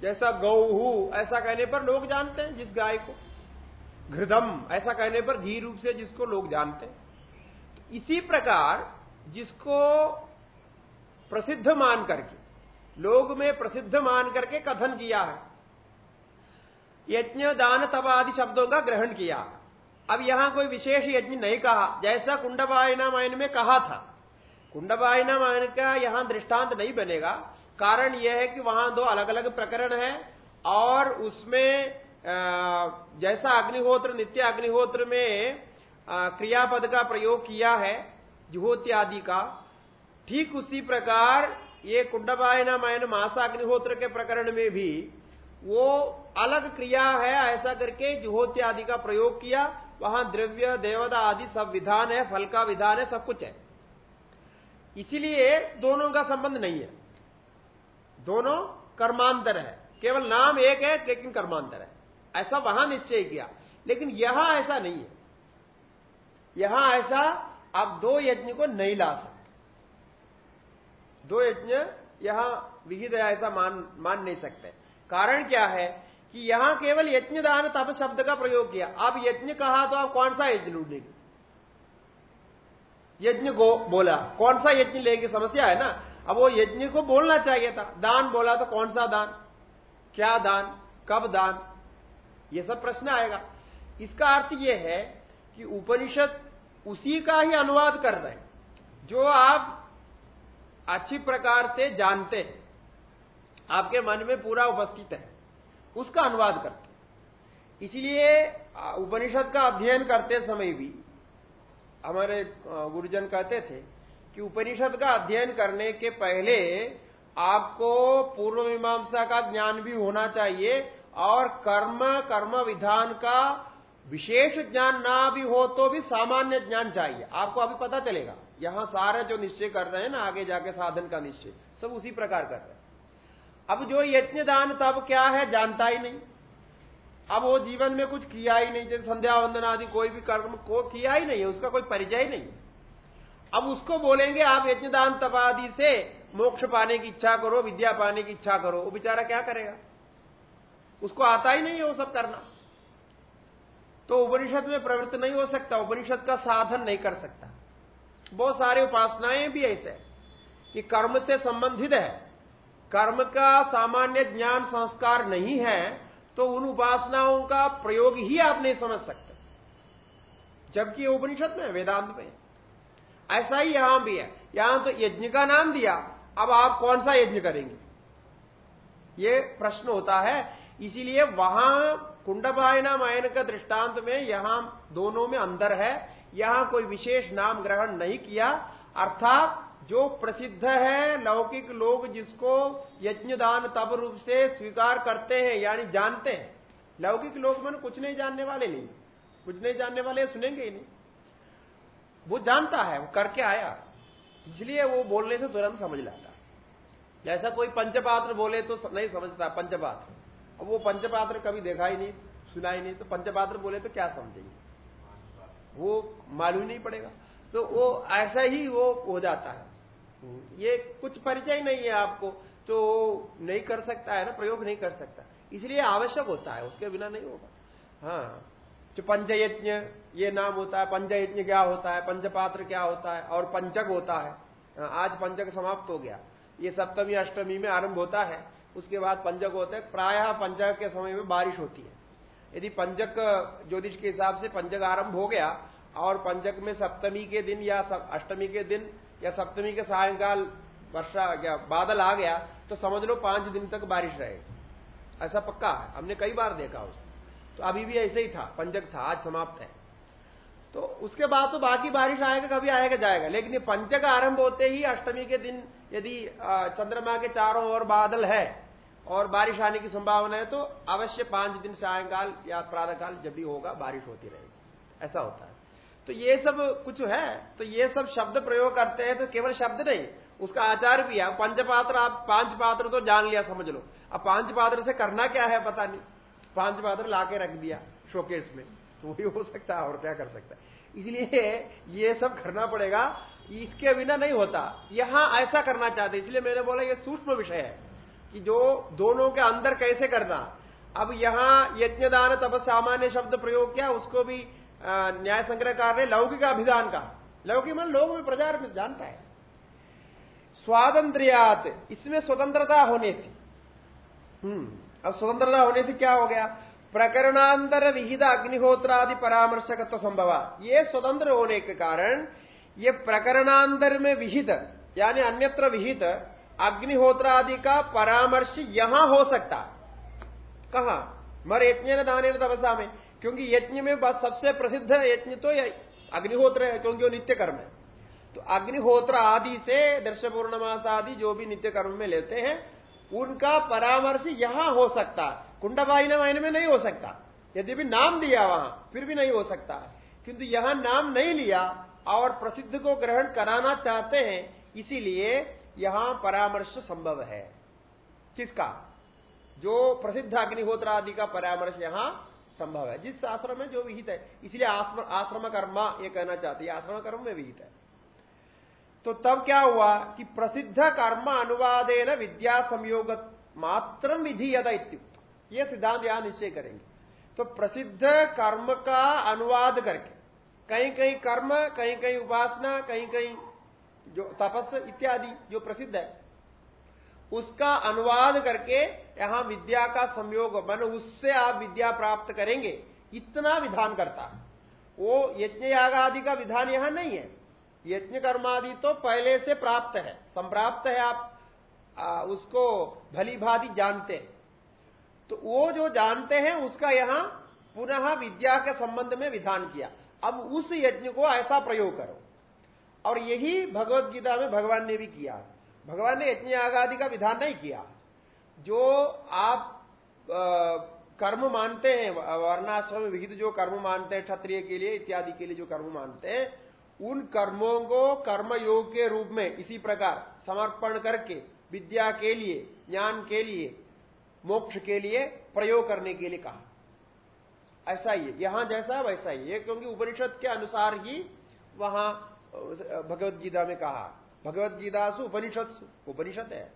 जैसा गौहू ऐसा कहने पर लोग जानते हैं, जिस गाय को। घृदम, ऐसा कहने पर घी रूप से जिसको लोग जानते हैं। तो इसी प्रकार जिसको प्रसिद्ध मान करके, लोग में प्रसिद्ध मान करके कथन किया है। यज्ञ दान तब आदि शब्दों का ग्रहण किया। अब यहाँ कोई विशेष यज्ञ नहीं कहा। जैसा कुंडबायना मायन में कहा था कुंडबायना मायन का यहाँ दृष्टांत नहीं बनेगा। कारण यह है कि वहाँ दो अलग अलग प्रकरण है और उसमें जैसा अग्निहोत्र, नित्य अग्निहोत्र में क्रियापद का प्रयोग किया है, जुहोत्यादि का, ठीक उसी प्रकार ये कुंडबायना मायन मासाग्निहोत्र के प्रकरण में भी वो अलग क्रिया है, ऐसा करके जुहोत्यादि का प्रयोग किया। वहाँ द्रव्य, देवता आदि सब विधान है, फल का विधान है, सब कुछ है। इसीलिए दोनों का संबंध नहीं है। दोनों कर्मांतर है। केवल नाम एक है, लेकिन कर्मांतर है। ऐसा वहाँ निश्चय किया। लेकिन यहाँ ऐसा नहीं है। यहाँ ऐसा आप दो यज्ञ को नहीं ला सकते। दो यज्ञ यहाँ विहित ऐसा मान मान नहीं सकते। कारण क्या है कि यहाँ केवल यज्ञ दान तप शब्द का प्रयोग किया। आप यज्ञ कहा तो आप कौन सा यज्ञ ढूंढेंगे? यज्ञ को बोला। कौन सा यज्ञ लेगी समस्या है ना? अब वो यज्ञ को बोलना चाहिए था। दान बोला तो कौन सा दान? क्या दान? कब दान? ये सब प्रश्न आएगा। इसका अर्थ यह है कि उपनिषद उसी का ही अनुवाद कर रहे हैं, जो आप अच्छी प्रकार से जानते हैं। आपके मन में पूरा उपस्थित है। उसका अनुवाद करते इसलिए उपनिषद का अध्ययन करते समय भी हमारे गुरुजन कहते थे कि उपनिषद का अध्ययन करने के पहले आपको पूर्व मीमांसा का ज्ञान भी होना चाहिए और कर्म कर्म विधान का विशेष ज्ञान ना भी हो तो भी सामान्य ज्ञान चाहिए। आपको अभी पता चलेगा। यहाँ सारे जो निश्चय कर रहे हैं ना, आगे जाके साधन का निश्चय, सब उसी प्रकार कर रहे हैं। अब जो यज्ञ दान तब क्या है, जानता ही नहीं। अब वो जीवन में कुछ किया ही नहीं, जैसे संध्या वंदन आदि, कोई भी कर्म को किया ही नहीं है, उसका कोई परिचय नहीं अब उसको बोलेंगे, आप यज्ञदान तप आदि से मोक्ष पाने की इच्छा करो, विद्या पाने की इच्छा करो, वो बेचारा क्या करेगा? उसको आता ही नहीं है वो सब करना। तो उपनिषद में प्रवृत्त नहीं हो सकता, उपनिषद का साधन नहीं कर सकता। बहुत सारे उपासनाएँ भी ऐसे कि कर्म से संबंधित है। कर्म का सामान्य ज्ञान संस्कार नहीं है तो उन उपासनाओं का प्रयोग ही आप नहीं समझ सकते। जबकि उपनिषद में, वेदांत में। ऐसा ही यहाँ भी है। यहाँ तो यज्ञ का नाम दिया। अब आप कौन सा यज्ञ करेंगे? ये प्रश्न होता है। इसीलिए वहाँ कुंडबायना मायन का दृष्टांत में यहाँ दोनों में अंदर है। यहाँ कोई विशेष नाम ग्रहण नहीं किया। अर्थात जो प्रसिद्ध है लौकिक लोग जिसको यज्ञदान तब रूप से स्वीकार करते हैं, यानी जानते हैं। लौकिक लोग मन कुछ नहीं जानने वाले नहीं, कुछ नहीं जानने वाले सुनेंगे ही नहीं। वो जानता है, वो करके आया। इसलिए वो बोलने से तुरंत समझ लाता। जैसा कोई पंचपात्र बोले तो नहीं समझता, पंचपात्र। अब वो पंचपात्र कभी देखा ही नहीं, सुना ही नहीं तो पंचपात्र बोले तो क्या समझेंगे? वो मालूम नहीं पड़ेगा। तो वो ऐसा ही वो हो जाता है। ये कुछ परिचय नहीं है आपको तो नहीं कर सकता है ना प्रयोग नहीं कर सकता। इसलिए आवश्यक होता है उसके बिना नहीं होगा। हाँ। जो पंचयज्ञ ये नाम होता है पंचयज्ञ क्या होता है पंचपात्र क्या होता है और पंचक होता है। हाँ, आज पंचक समाप्त हो गया। ये सप्तमी अष्टमी में आरंभ होता है उसके बाद पंचक होते हैं। प्रायः पंचक के समय में बारिश होती है। यदि पंचक ज्योतिष के हिसाब से पंचक आरंभ हो गया और पंचक में सप्तमी के दिन या अष्टमी के दिन या सप्तमी के सायंकाल वर्षा क्या बादल आ गया तो समझ लो पाँच दिन तक बारिश रहेगी ऐसा पक्का है? हमने कई बार देखा उसको तो अभी भी ऐसे ही था पंचक था, आज समाप्त है। तो उसके बाद तो बाकी बारिश आएगा, कभी आएगा, जाएगा। लेकिन ये पंचक आरंभ होते ही अष्टमी के दिन यदि चंद्रमा के चारों ओर बादल है और बारिश आने की संभावना है तो अवश्य पाँच दिन सायंकाल या प्रातःकाल जब भी होगा, बारिश होती रहेगी। ऐसा होता है। तो ये सब कुछ है तो ये सब शब्द प्रयोग करते हैं तो केवल शब्द नहीं, उसका आचार भी है। पंचपात्र आप पाँच पात्र तो जान लिया, समझ लो। अब पाँच पात्र से करना क्या है पता नहीं। पाँच पात्र लाके रख दिया शोकेस में तो वही हो सकता है, और क्या कर सकता है। इसलिए ये सब करना पड़ेगा। इसके बिना नहीं होता। यहाँ ऐसा करना चाहते इसलिए मैंने बोला, ये सूक्ष्म विषय है कि जो दोनों के अंदर कैसे करना। अब यहाँ यज्ञदान तब सामान्य शब्द प्रयोग किया, उसको भी न्याय संग्रहकार ने लौकिक अभिधान का लौकिक मन लोग में में जानता है। स्वातंत्र्यात, इसमें स्वतंत्रता होने से। हम्म अब स्वतंत्रता होने से क्या हो गया? प्रकरणांतर विहित अग्निहोत्रादि परामर्शकत्व संभव। ये स्वतंत्र होने के कारण, ये प्रकरणांतर में विहित, यानी अन्यत्र विहित, अग्निहोत्रादि का परामर्श यहाँ हो सकता। कहा? मर यज्ञ दान तपसा में। क्योंकि यज्ञ में बस सबसे प्रसिद्ध यज्ञ तो अग्निहोत्र है, क्योंकि वो नित्य कर्म है। तो अग्निहोत्र आदि से दर्श पूर्णमास आदि जो भी नित्य कर्म में लेते हैं, उनका परामर्श यहाँ हो सकता कुंडबाइन वाइन में नहीं हो सकता। यदि भी नाम दिया वहाँ, फिर भी नहीं हो सकता। किंतु यहाँ नाम नहीं लिया और प्रसिद्ध को ग्रहण कराना चाहते हैं, इसीलिए यहाँ परामर्श संभव है। किसका? जो प्रसिद्ध अग्निहोत्र आदि का परामर्श यहाँ संभव है। जिस आश्रम में जो विहित है, इसलिए आश्रम कर्मा ये कहना चाहते हैं आश्रम कर्म में विहित है। तो तब क्या हुआ कि प्रसिद्ध कर्म अनुवादेन विद्या संयोग मात्र विधि यदा इत्युक्त। ये सिद्धांत यहाँ निश्चय करेंगे। तो प्रसिद्ध कर्म का अनुवाद करके कहीं कहीं कर्म कहीं कहीं उपासना कहीं कहीं जो तपस इत्यादि जो प्रसिद्ध है उसका अनुवाद करके यहाँ विद्या का संयोग मन उससे आप विद्या प्राप्त करेंगे। इतना विधान करता। वो यज्ञ याग आदि का विधान यहाँ नहीं है। यज्ञ कर्मादि तो पहले से प्राप्त है। संप्राप्त है आप आ, उसको भली भांति जानते हैं। तो वो जो जानते हैं उसका यहाँ पुनः विद्या के संबंध में विधान किया। अब उस यज्ञ को ऐसा प्रयोग करो। और यही भगवत गीता में भगवान ने भी किया। भगवान ने यज्ञ आगादि का विधान नहीं किया। जो आप कर्म मानते हैं, वर्णाश्रम विहित जो कर्म मानते हैं, क्षत्रिय के लिए, इत्यादि के लिए जो कर्म मानते हैं, उन कर्मों को कर्म योग के रूप में इसी प्रकार समर्पण करके, विद्या के लिए, ज्ञान के लिए, मोक्ष के लिए प्रयोग करने के लिए कहा। ऐसा ही है। यहाँ जैसा वैसा ही है। क्योंकि उपनिषद के अनुसार ही वहाँ भगवत गीता में कहा। भगवत गीता से उपनिषद है।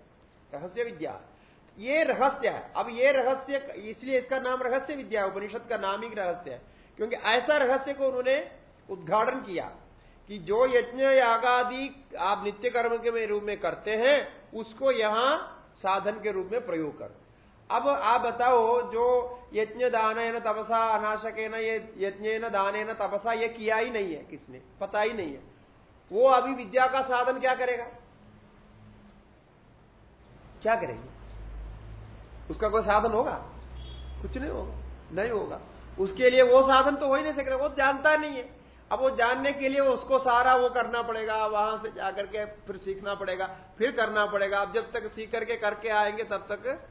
रहस्य विद्या। ये रहस्य है। अब ये रहस्य, इसलिए इसका नाम रहस्य विद्या है। उपनिषद का नाम ही रहस्य है। क्योंकि ऐसा रहस्य को उन्होंने उद्घाटन किया कि जो यज्ञ यागादि आप नित्य कर्म के रूप में करते हैं, उसको यहाँ साधन के रूप में प्रयोग करो। अब आप बताओ, जो यज्ञ दान है न तपसा अनाशक न ये यज्ञ न दान है न तपसा, ये किया ही नहीं है किसने? पता ही नहीं है। वो अभी विद्या का साधन क्या करेगा? क्या करेंगे? उसका कोई साधन होगा? कुछ नहीं होगा नहीं होगा। उसके लिए वो साधन तो हो ही नहीं सकता, वो जानता नहीं है। अब वो जानने के लिए उसको सारा वो करना पड़ेगा, वहाँ से जाकर के फिर सीखना पड़ेगा, फिर करना पड़ेगा। अब जब तक सीख करके करके आएँगे, तब तक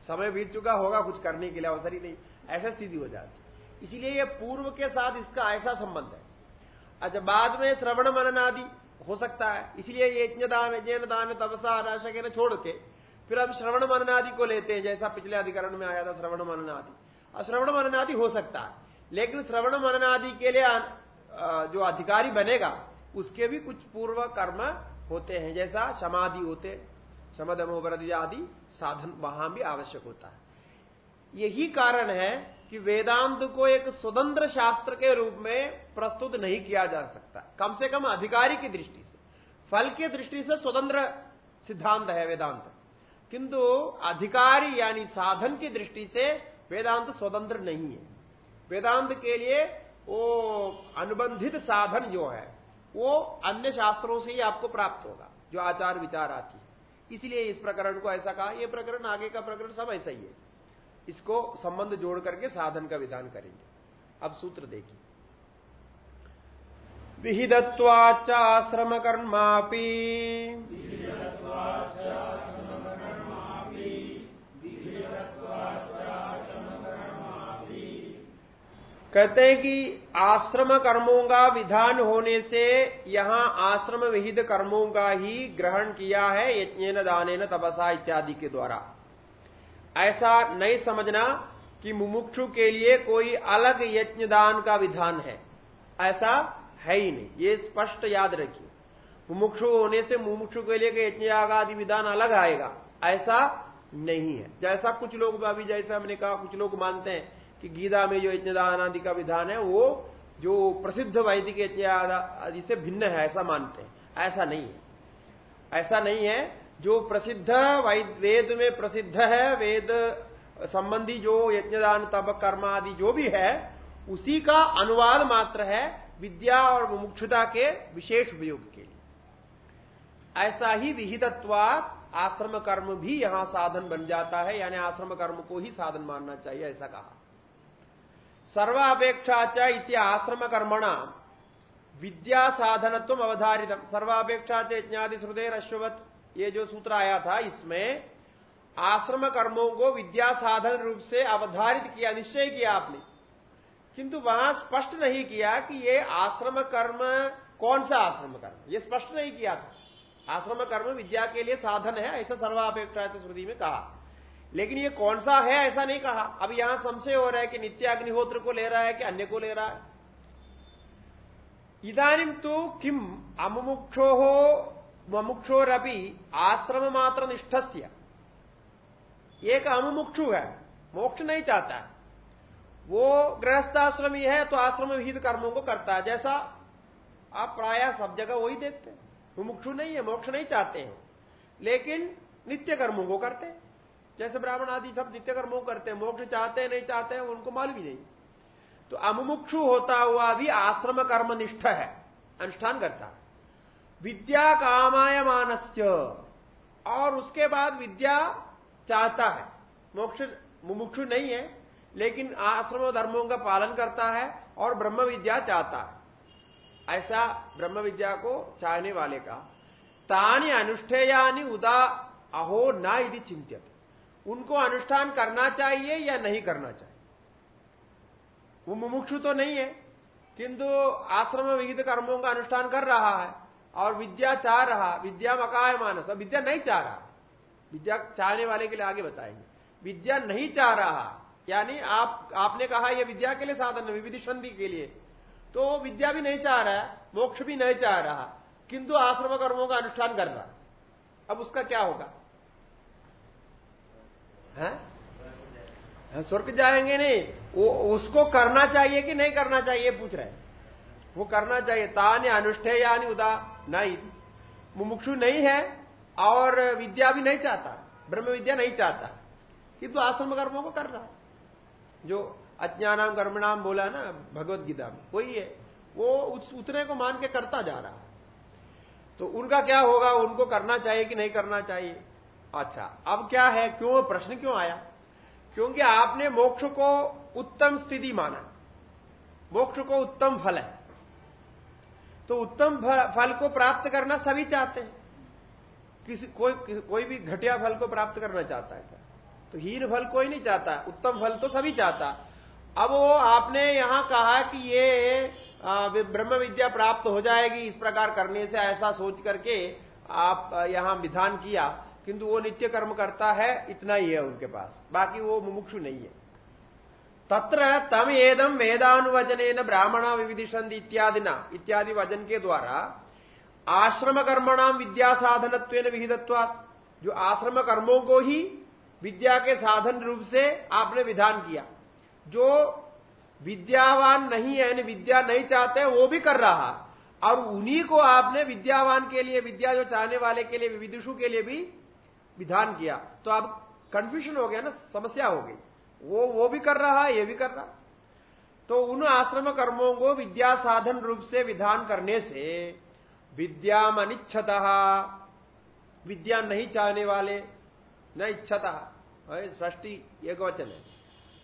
समय बीत चुका होगा, कुछ करने के लिए अवसर ही नहीं। ऐसा स्थिति हो जाती इसीलिए ये पूर्व के साथ इसका ऐसा संबंध है। अच्छा बाद में श्रवण मनन आदि हो सकता है। इसलिए यज्ञ दान यज्ञ दान, तपसा अनाशक छोड़ के फिर अब श्रवण मनन आदि को लेते हैं, जैसा पिछले अधिकरण में आया था, श्रवण मनन आदि और श्रवण मनन आदि हो सकता है, लेकिन श्रवण मनन आदि के लिए जो अधिकारी बनेगा, उसके भी कुछ पूर्व कर्म होते हैं, जैसा समाधि होते शमदमोवरदि आदि, साधन, वहाँ भी आवश्यक होता है। यही कारण है कि वेदांत को एक स्वतंत्र शास्त्र के रूप में प्रस्तुत नहीं किया जा सकता। कम से कम अधिकारी की दृष्टि से। फल की दृष्टि से स्वतंत्र सिद्धांत है वेदांत। किंतु अधिकारी यानी साधन की दृष्टि से वेदांत स्वतंत्र नहीं है। वेदांत के लिए वो अनुबंधित साधन जो है, वो अन्य शास्त्रों से ही आपको प्राप्त होगा, जो आचार विचार आती है इसलिए इस प्रकरण को ऐसा कहा यह प्रकरण आगे का प्रकरण सब ऐसा ही है। इसको संबंध जोड़ करके साधन का विधान करेंगे। अब सूत्र देखिए। विहिदत्वाचाश्रम कर्मापी कहते हैं कि आश्रम कर्मों का विधान होने से यहाँ आश्रम विहित कर्मों का ही ग्रहण किया है यज्ञ दान तपसा इत्यादि के द्वारा। ऐसा नहीं समझना कि मुमुक्षु के लिए कोई अलग यज्ञ दान का विधान है। ऐसा है ही नहीं। ये स्पष्ट याद रखिए। मुमुक्षु होने से मुमुक्षु के लिए यज्ञ आदि विधान अलग आएगा। ऐसा नहीं है। जैसा कुछ लोग अभी जैसा हमने कहा, कुछ लोग मानते हैं कि गीता में जो यज्ञदान आदि का विधान है, वो जो प्रसिद्ध वैदिक यज्ञ आदि से भिन्न है, ऐसा मानते हैं। ऐसा नहीं है। ऐसा नहीं है जो प्रसिद्ध वेद में प्रसिद्ध है, वेद संबंधी जो यज्ञदान तब कर्म आदि जो भी है, उसी का अनुवाद मात्र है विद्या और मुमुक्षुता के विशेष उपयोग के लिए। ऐसा ही विहितत्वाद आश्रम कर्म भी यहाँ साधन बन जाता है, यानी आश्रम कर्म को ही साधन मानना चाहिए, ऐसा कहा। सर्वापेक्षा च आश्रम कर्मणा विद्या साधनत्व अवधारित सर्वापेक्षा च यज्ञादि अश्वत ये जो सूत्र आया था, इसमें आश्रम कर्मों को विद्या साधन रूप से अवधारित किया, निश्चय किया आपने। किंतु वहाँ स्पष्ट नहीं किया कि ये आश्रम कर्म कौन सा आश्रम कर्म। ये स्पष्ट नहीं किया था। आश्रम कर्म विद्या के लिए साधन है, ऐसा सर्वापेक्षा श्रुति में कहा। लेकिन ये कौन सा है, ऐसा नहीं कहा। अब यहाँ संशय हो रहा है कि नित्य अग्निहोत्र को ले रहा है कि अन्य को ले रहा है। इधानी तो किम अमुमुक्षो मुमुक्षोरपि आश्रम मात्र निष्ठस्य एक अमुमुक्षु है, मोक्ष नहीं चाहता है। वो गृहस्थ आश्रम ही है तो आश्रम विहित कर्मों को करता है। जैसा आप प्राय सब जगह वही देखते हैं। मुमुक्षु नहीं है, मोक्ष नहीं चाहते हैं। लेकिन नित्य कर्मों को करते हैं। जैसे ब्राह्मण आदि सब नित्य कर्मों को करते हैं, मोक्ष चाहते हैं, नहीं चाहते हैं, उनको मालूम ही नहीं। तो अमुमुक्षु होता हुआ भी आश्रम कर्म निष्ठ है, अनुष्ठान करता है। विद्या कामाय मानस्य और उसके बाद विद्या चाहता है। मोक्ष, मुमुक्षु नहीं है, लेकिन आश्रम धर्मों का पालन करता है और ब्रह्म विद्या चाहता है। ऐसा ब्रह्म विद्या को चाहने वाले का। तानी अनुष्ठेयानी उदा अहो न यदि चिंतित उनको अनुष्ठान करना चाहिए या नहीं करना चाहिए? वो मुमुक्षु तो नहीं है, किंतु आश्रम विहित कर्मों का अनुष्ठान कर रहा है। और विद्या चाह रहा विद्या मकाय मानस। विद्या नहीं चाह रहा। विद्या चाहने वाले के लिए आगे बताएँगे। विद्या नहीं चाह रहा यानी आप आपने कहा यह विद्या के लिए साधन है विविध संधि के लिए। तो विद्या भी नहीं चाह रहा है मोक्ष भी नहीं चाह रहा किंतु आश्रम कर्मों का अनुष्ठान कर रहा। अब उसका क्या होगा? है? हाँ, स्वर्ग जाएँगे नहीं। वो उसको करना चाहिए कि नहीं करना चाहिए पूछ रहे वो करना चाहिए। तान्य अनुष्ठे यानी उदा नहीं। मुमुक्षु नहीं है और विद्या भी नहीं चाहता। ब्रह्म विद्या नहीं चाहता। किंतु आश्रम कर्मों को कर रहा जो अज्ञानाम कर्मणाम बोला ना भगवत गीता में, वही है। वो उस उतने को मान के करता जा रहा है। तो उनका क्या होगा? उनको करना चाहिए कि नहीं करना चाहिए? अच्छा अब क्या है? क्यों? प्रश्न क्यों आया? क्योंकि आपने मोक्ष को उत्तम स्थिति माना। मोक्ष को उत्तम फल है। तो उत्तम फल को प्राप्त करना सभी चाहते हैं। किसी, कोई कोई भी घटिया फल को प्राप्त करना चाहता है। तो हीन फल कोई नहीं चाहता, उत्तम फल तो सभी चाहता। अब वो आपने यहाँ कहा कि ये ब्रह्म विद्या प्राप्त हो जाएगी इस प्रकार करने से, ऐसा सोच करके आप यहाँ विधान किया, किंतु वो नित्य कर्म करता है, इतना ही है उनके पास। बाकी वो मुमुक्षु नहीं है। तत्र तम एदम वेदानुवचन ब्राह्मण विविधिशंति इत्यादि इत्यादि वचन के द्वारा आश्रम कर्मणाम विद्या साधन विहितत्वा जो आश्रम कर्मों को ही विद्या के साधन रूप से आपने विधान किया। जो विद्यावान नहीं है, यानी विद्या नहीं चाहते वो भी कर रहा। और उन्हीं को आपने विद्यावान के लिए, विद्या जो चाहने वाले के लिए विदुषु के लिए भी विधान किया। तो अब कंफ्यूजन हो गया ना, समस्या हो गई। वो वो भी कर रहा है ये भी कर रहा। तो उन आश्रम कर्मों को विद्या साधन रूप से विधान करने से विद्याम अनिच्छता विद्या नहीं चाहने वाले, न इच्छता सृष्टि, एक वचन है।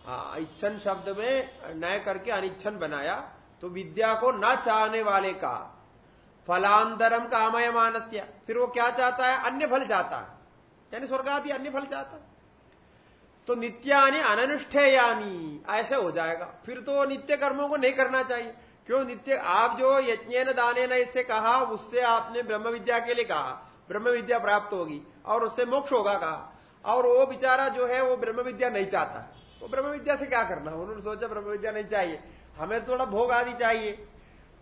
हाँ इच्छन शब्द में नय करके अनिच्छन बनाया तो विद्या को न चाहने वाले का फलांतरम कामय मानस्य फिर वो क्या चाहता है? अन्य फल चाहता है। यानी स्वर्ग आदि अन्य फल चाहता है। तो नित्यानि अननुष्ठेयानी। ऐसे हो जाएगा। फिर तो नित्य कर्मों को नहीं करना चाहिए। क्यों नित्य? आप जो यज्ञ दाने न इससे कहा, उससे आपने ब्रह्म विद्या के लिए कहा। ब्रह्म विद्या प्राप्त होगी और उससे मोक्ष होगा कहा। और वो बेचारा जो है, वो ब्रह्म विद्या नहीं चाहता। वो ब्रह्म विद्या से क्या करना? उन्होंने सोचा ब्रह्म विद्या नहीं चाहिए। हमें थोड़ा भोग आदि चाहिए।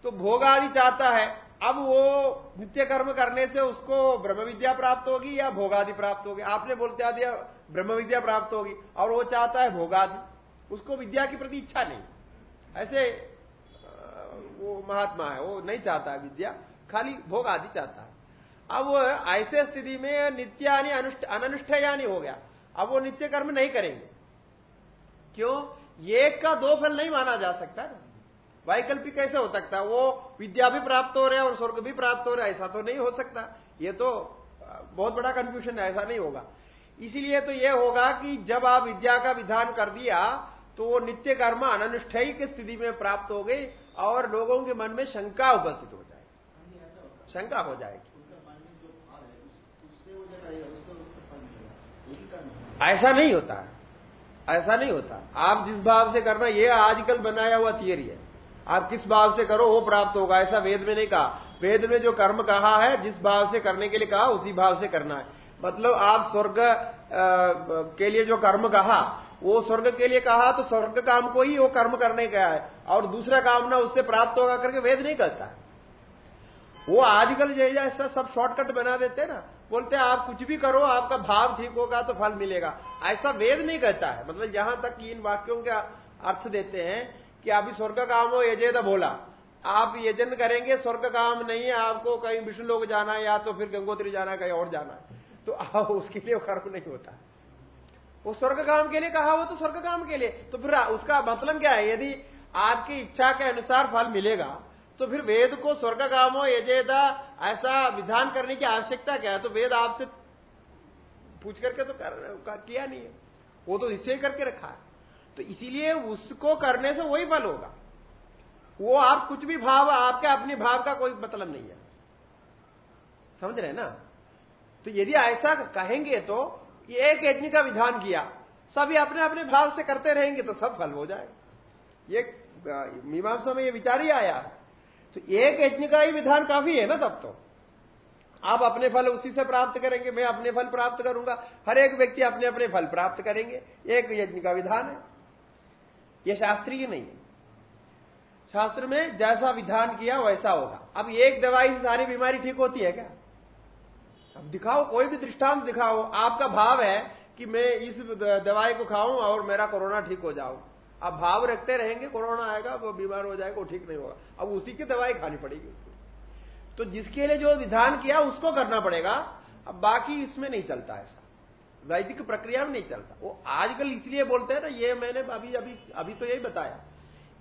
तो भोग आदि चाहता है। अब वो नित्य कर्म करने से उसको ब्रह्म विद्या प्राप्त होगी या भोगादि प्राप्त होगी? आपने बोलते दिया? ब्रह्म विद्या प्राप्त होगी और वो चाहता है भोगादि। उसको विद्या की प्रति इच्छा नहीं। ऐसे वो महात्मा है, वो नहीं चाहता है विद्या, खाली भोग आदि चाहता है। अब ऐसे स्थिति में नित्यानि अनुष्ठयानी हो गया। अब वो नित्य कर्म नहीं करेंगे। क्यों? एक का दो फल नहीं माना जा सकता ना। वैकल्पिक कैसे हो सकता है? वो विद्या भी प्राप्त हो रहा है और स्वर्ग भी प्राप्त हो रहा है, ऐसा तो नहीं हो सकता। ये तो बहुत बड़ा कंफ्यूजन है, ऐसा नहीं होगा। इसीलिए तो यह होगा कि जब आप विद्या का विधान कर दिया तो वो नित्य कर्म अनुष्ठयी की स्थिति में प्राप्त हो गई और लोगों के मन में शंका उपस्थित हो जाएगी। शंका हो जाएगी। ऐसा नहीं होता ऐसा नहीं होता। आप जिस भाव से करना यह आजकल बनाया हुआ थियरी है। आप किस भाव से करो, वो प्राप्त होगा। ऐसा वेद में नहीं कहा। वेद में जो कर्म कहा है, जिस भाव से करने के लिए कहा, उसी भाव से करना है। मतलब आप स्वर्ग के लिए जो कर्म कहा, वो स्वर्ग के लिए कहा तो स्वर्ग काम को ही वो कर्म करने का है। और दूसरा काम ना उससे प्राप्त होगा करके वेद नहीं कहता वो आजकल जैसा सब शॉर्टकट बना देते ना। बोलते आप कुछ भी करो, आपका भाव ठीक होगा तो फल मिलेगा। ऐसा वेद नहीं कहता है। मतलब जहाँ तक इन वाक्यों का अर्थ देते हैं कि अभी स्वर्ग काम हो, यजेदा बोला। आप यजन करेंगे, स्वर्ग काम नहीं है, आपको कहीं विष्णु लोग जाना है या तो फिर गंगोत्री जाना है, कहीं और जाना तो आप उसके लिए कर्म नहीं होता। वो स्वर्ग काम के लिए कहा हो तो स्वर्ग काम के लिए। तो फिर उसका मतलब क्या है? यदि आपकी इच्छा के अनुसार फल मिलेगा तो फिर वेद को स्वर्ग कामो यजेदा ऐसा विधान करने की आवश्यकता क्या है? तो वेद आपसे पूछ करके तो कर, किया नहीं है। वो तो निश्चय करके रखा है। तो इसीलिए उसको करने से वही फल होगा। वो आप कुछ भी भाव आपके अपने भाव का कोई मतलब नहीं है। समझ रहे ना? तो यदि ऐसा कहेंगे तो एक यज्ञ का विधान किया, सभी अपने अपने भाव से करते रहेंगे तो सब फल हो जाएगा। ये मीमांसा में ये विचार ही आया। तो एक यज्ञ का ही विधान काफ़ी है ना तब तो। आप अपने फल उसी से प्राप्त करेंगे, मैं अपने फल प्राप्त करूँगा। हर एक व्यक्ति अपने अपने फल प्राप्त करेंगे। एक यज्ञ का विधान है। यह शास्त्रीय नहीं है। शास्त्र में जैसा विधान किया, वैसा होगा। अब एक दवाई से सारी बीमारी ठीक होती है क्या? दिखाओ, कोई भी दृष्टांत दिखाओ, आपका भाव है कि मैं इस दवाई को खाऊं और मेरा कोरोना ठीक हो जाऊँ अब भाव रखते रहेंगे, कोरोना आएगा, वो बीमार हो जाएगा, वो ठीक नहीं होगा। अब उसी की दवाई खानी पड़ेगी उसको। तो जिसके लिए जो विधान किया, उसको करना पड़ेगा। अब बाकी इसमें नहीं चलता ऐसा। वैदिक प्रक्रिया में नहीं चलता। वो आजकल इसलिए बोलते हैं ना, ये मैंने अभी अभी अभी तो यही बताया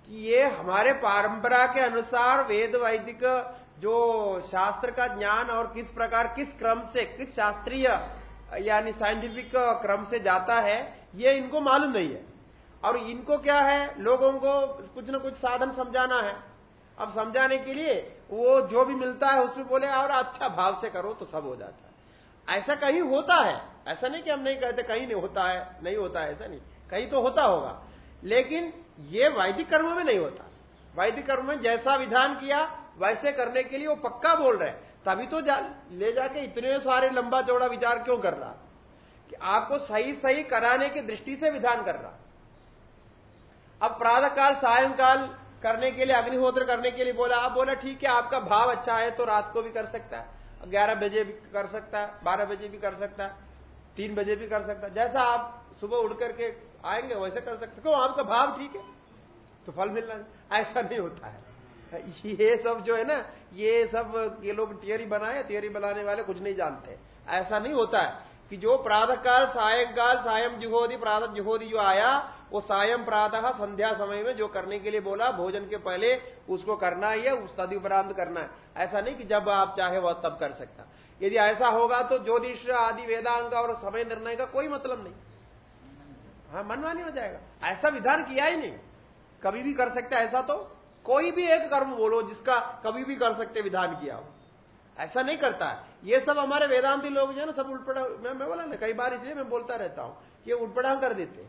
कि ये हमारे परंपरा के अनुसार वेद, वैदिक जो शास्त्र का ज्ञान और किस प्रकार किस क्रम से, किस शास्त्रीय, यानी साइंटिफिक क्रम से जाता है, ये इनको मालूम नहीं है। और इनको क्या है? लोगों को कुछ न कुछ साधन समझाना है। अब समझाने के लिए वो जो भी मिलता है उसमें बोले, और अच्छा भाव से करो तो सब हो जाता है। ऐसा कहीं होता है। ऐसा नहीं कि हम नहीं कहते, कहीं नहीं होता है, नहीं होता है, ऐसा नहीं। कहीं तो होता होगा। लेकिन ये वैदिक कर्म में नहीं होता। वैदिक कर्म में जैसा विधान किया वैसे करने के लिए वो पक्का बोल रहे हैं। तभी तो जा, ले जाके इतने सारे लंबा चौड़ा विचार क्यों कर रहा? कि आपको सही सही कराने की दृष्टि से विधान कर रहा। अब प्रातः काल सायंकाल करने के लिए अग्निहोत्र करने के लिए बोला आप बोला ठीक है आपका भाव अच्छा है तो रात को भी कर सकता है। ग्यारह बजे भी कर सकता है बारह बजे भी कर सकता है तीन बजे भी कर सकता है। जैसा आप सुबह उठ करके आएँगे वैसे कर सकते क्यों? आपका भाव ठीक है तो फल मिलना ऐसा नहीं होता है। ये सब जो है ना, ये सब ये लोग थियरी बनाए थियरी बनाने वाले कुछ नहीं जानते। ऐसा नहीं होता है कि जो प्रातः काल सायं जुहोदी, प्रातः जुहोदी जो आया, वो सायं प्रातः संध्या समय में जो करने के लिए बोला, भोजन के पहले उसको करना ही है, उस तदुपरांत करना है। ऐसा नहीं कि जब आप चाहे वह तब कर सकता। यदि ऐसा होगा तो ज्योतिष, आदि वेदांग और समय निर्णय का कोई मतलब नहीं। हाँ मनमानी हो जाएगा। ऐसा विधान किया ही नहीं। कभी भी कर सकते ऐसा तो कोई भी एक कर्म बोलो जिसका कभी भी कर सकते, विधान किया हो। ऐसा नहीं करता है। ये सब हमारे वेदांति लोग जो है ना, सब उठपड़ा, मैं मैं बोला ना, कई बार इसलिए मैं बोलता रहता हूँ कि उठपड़ा कर देते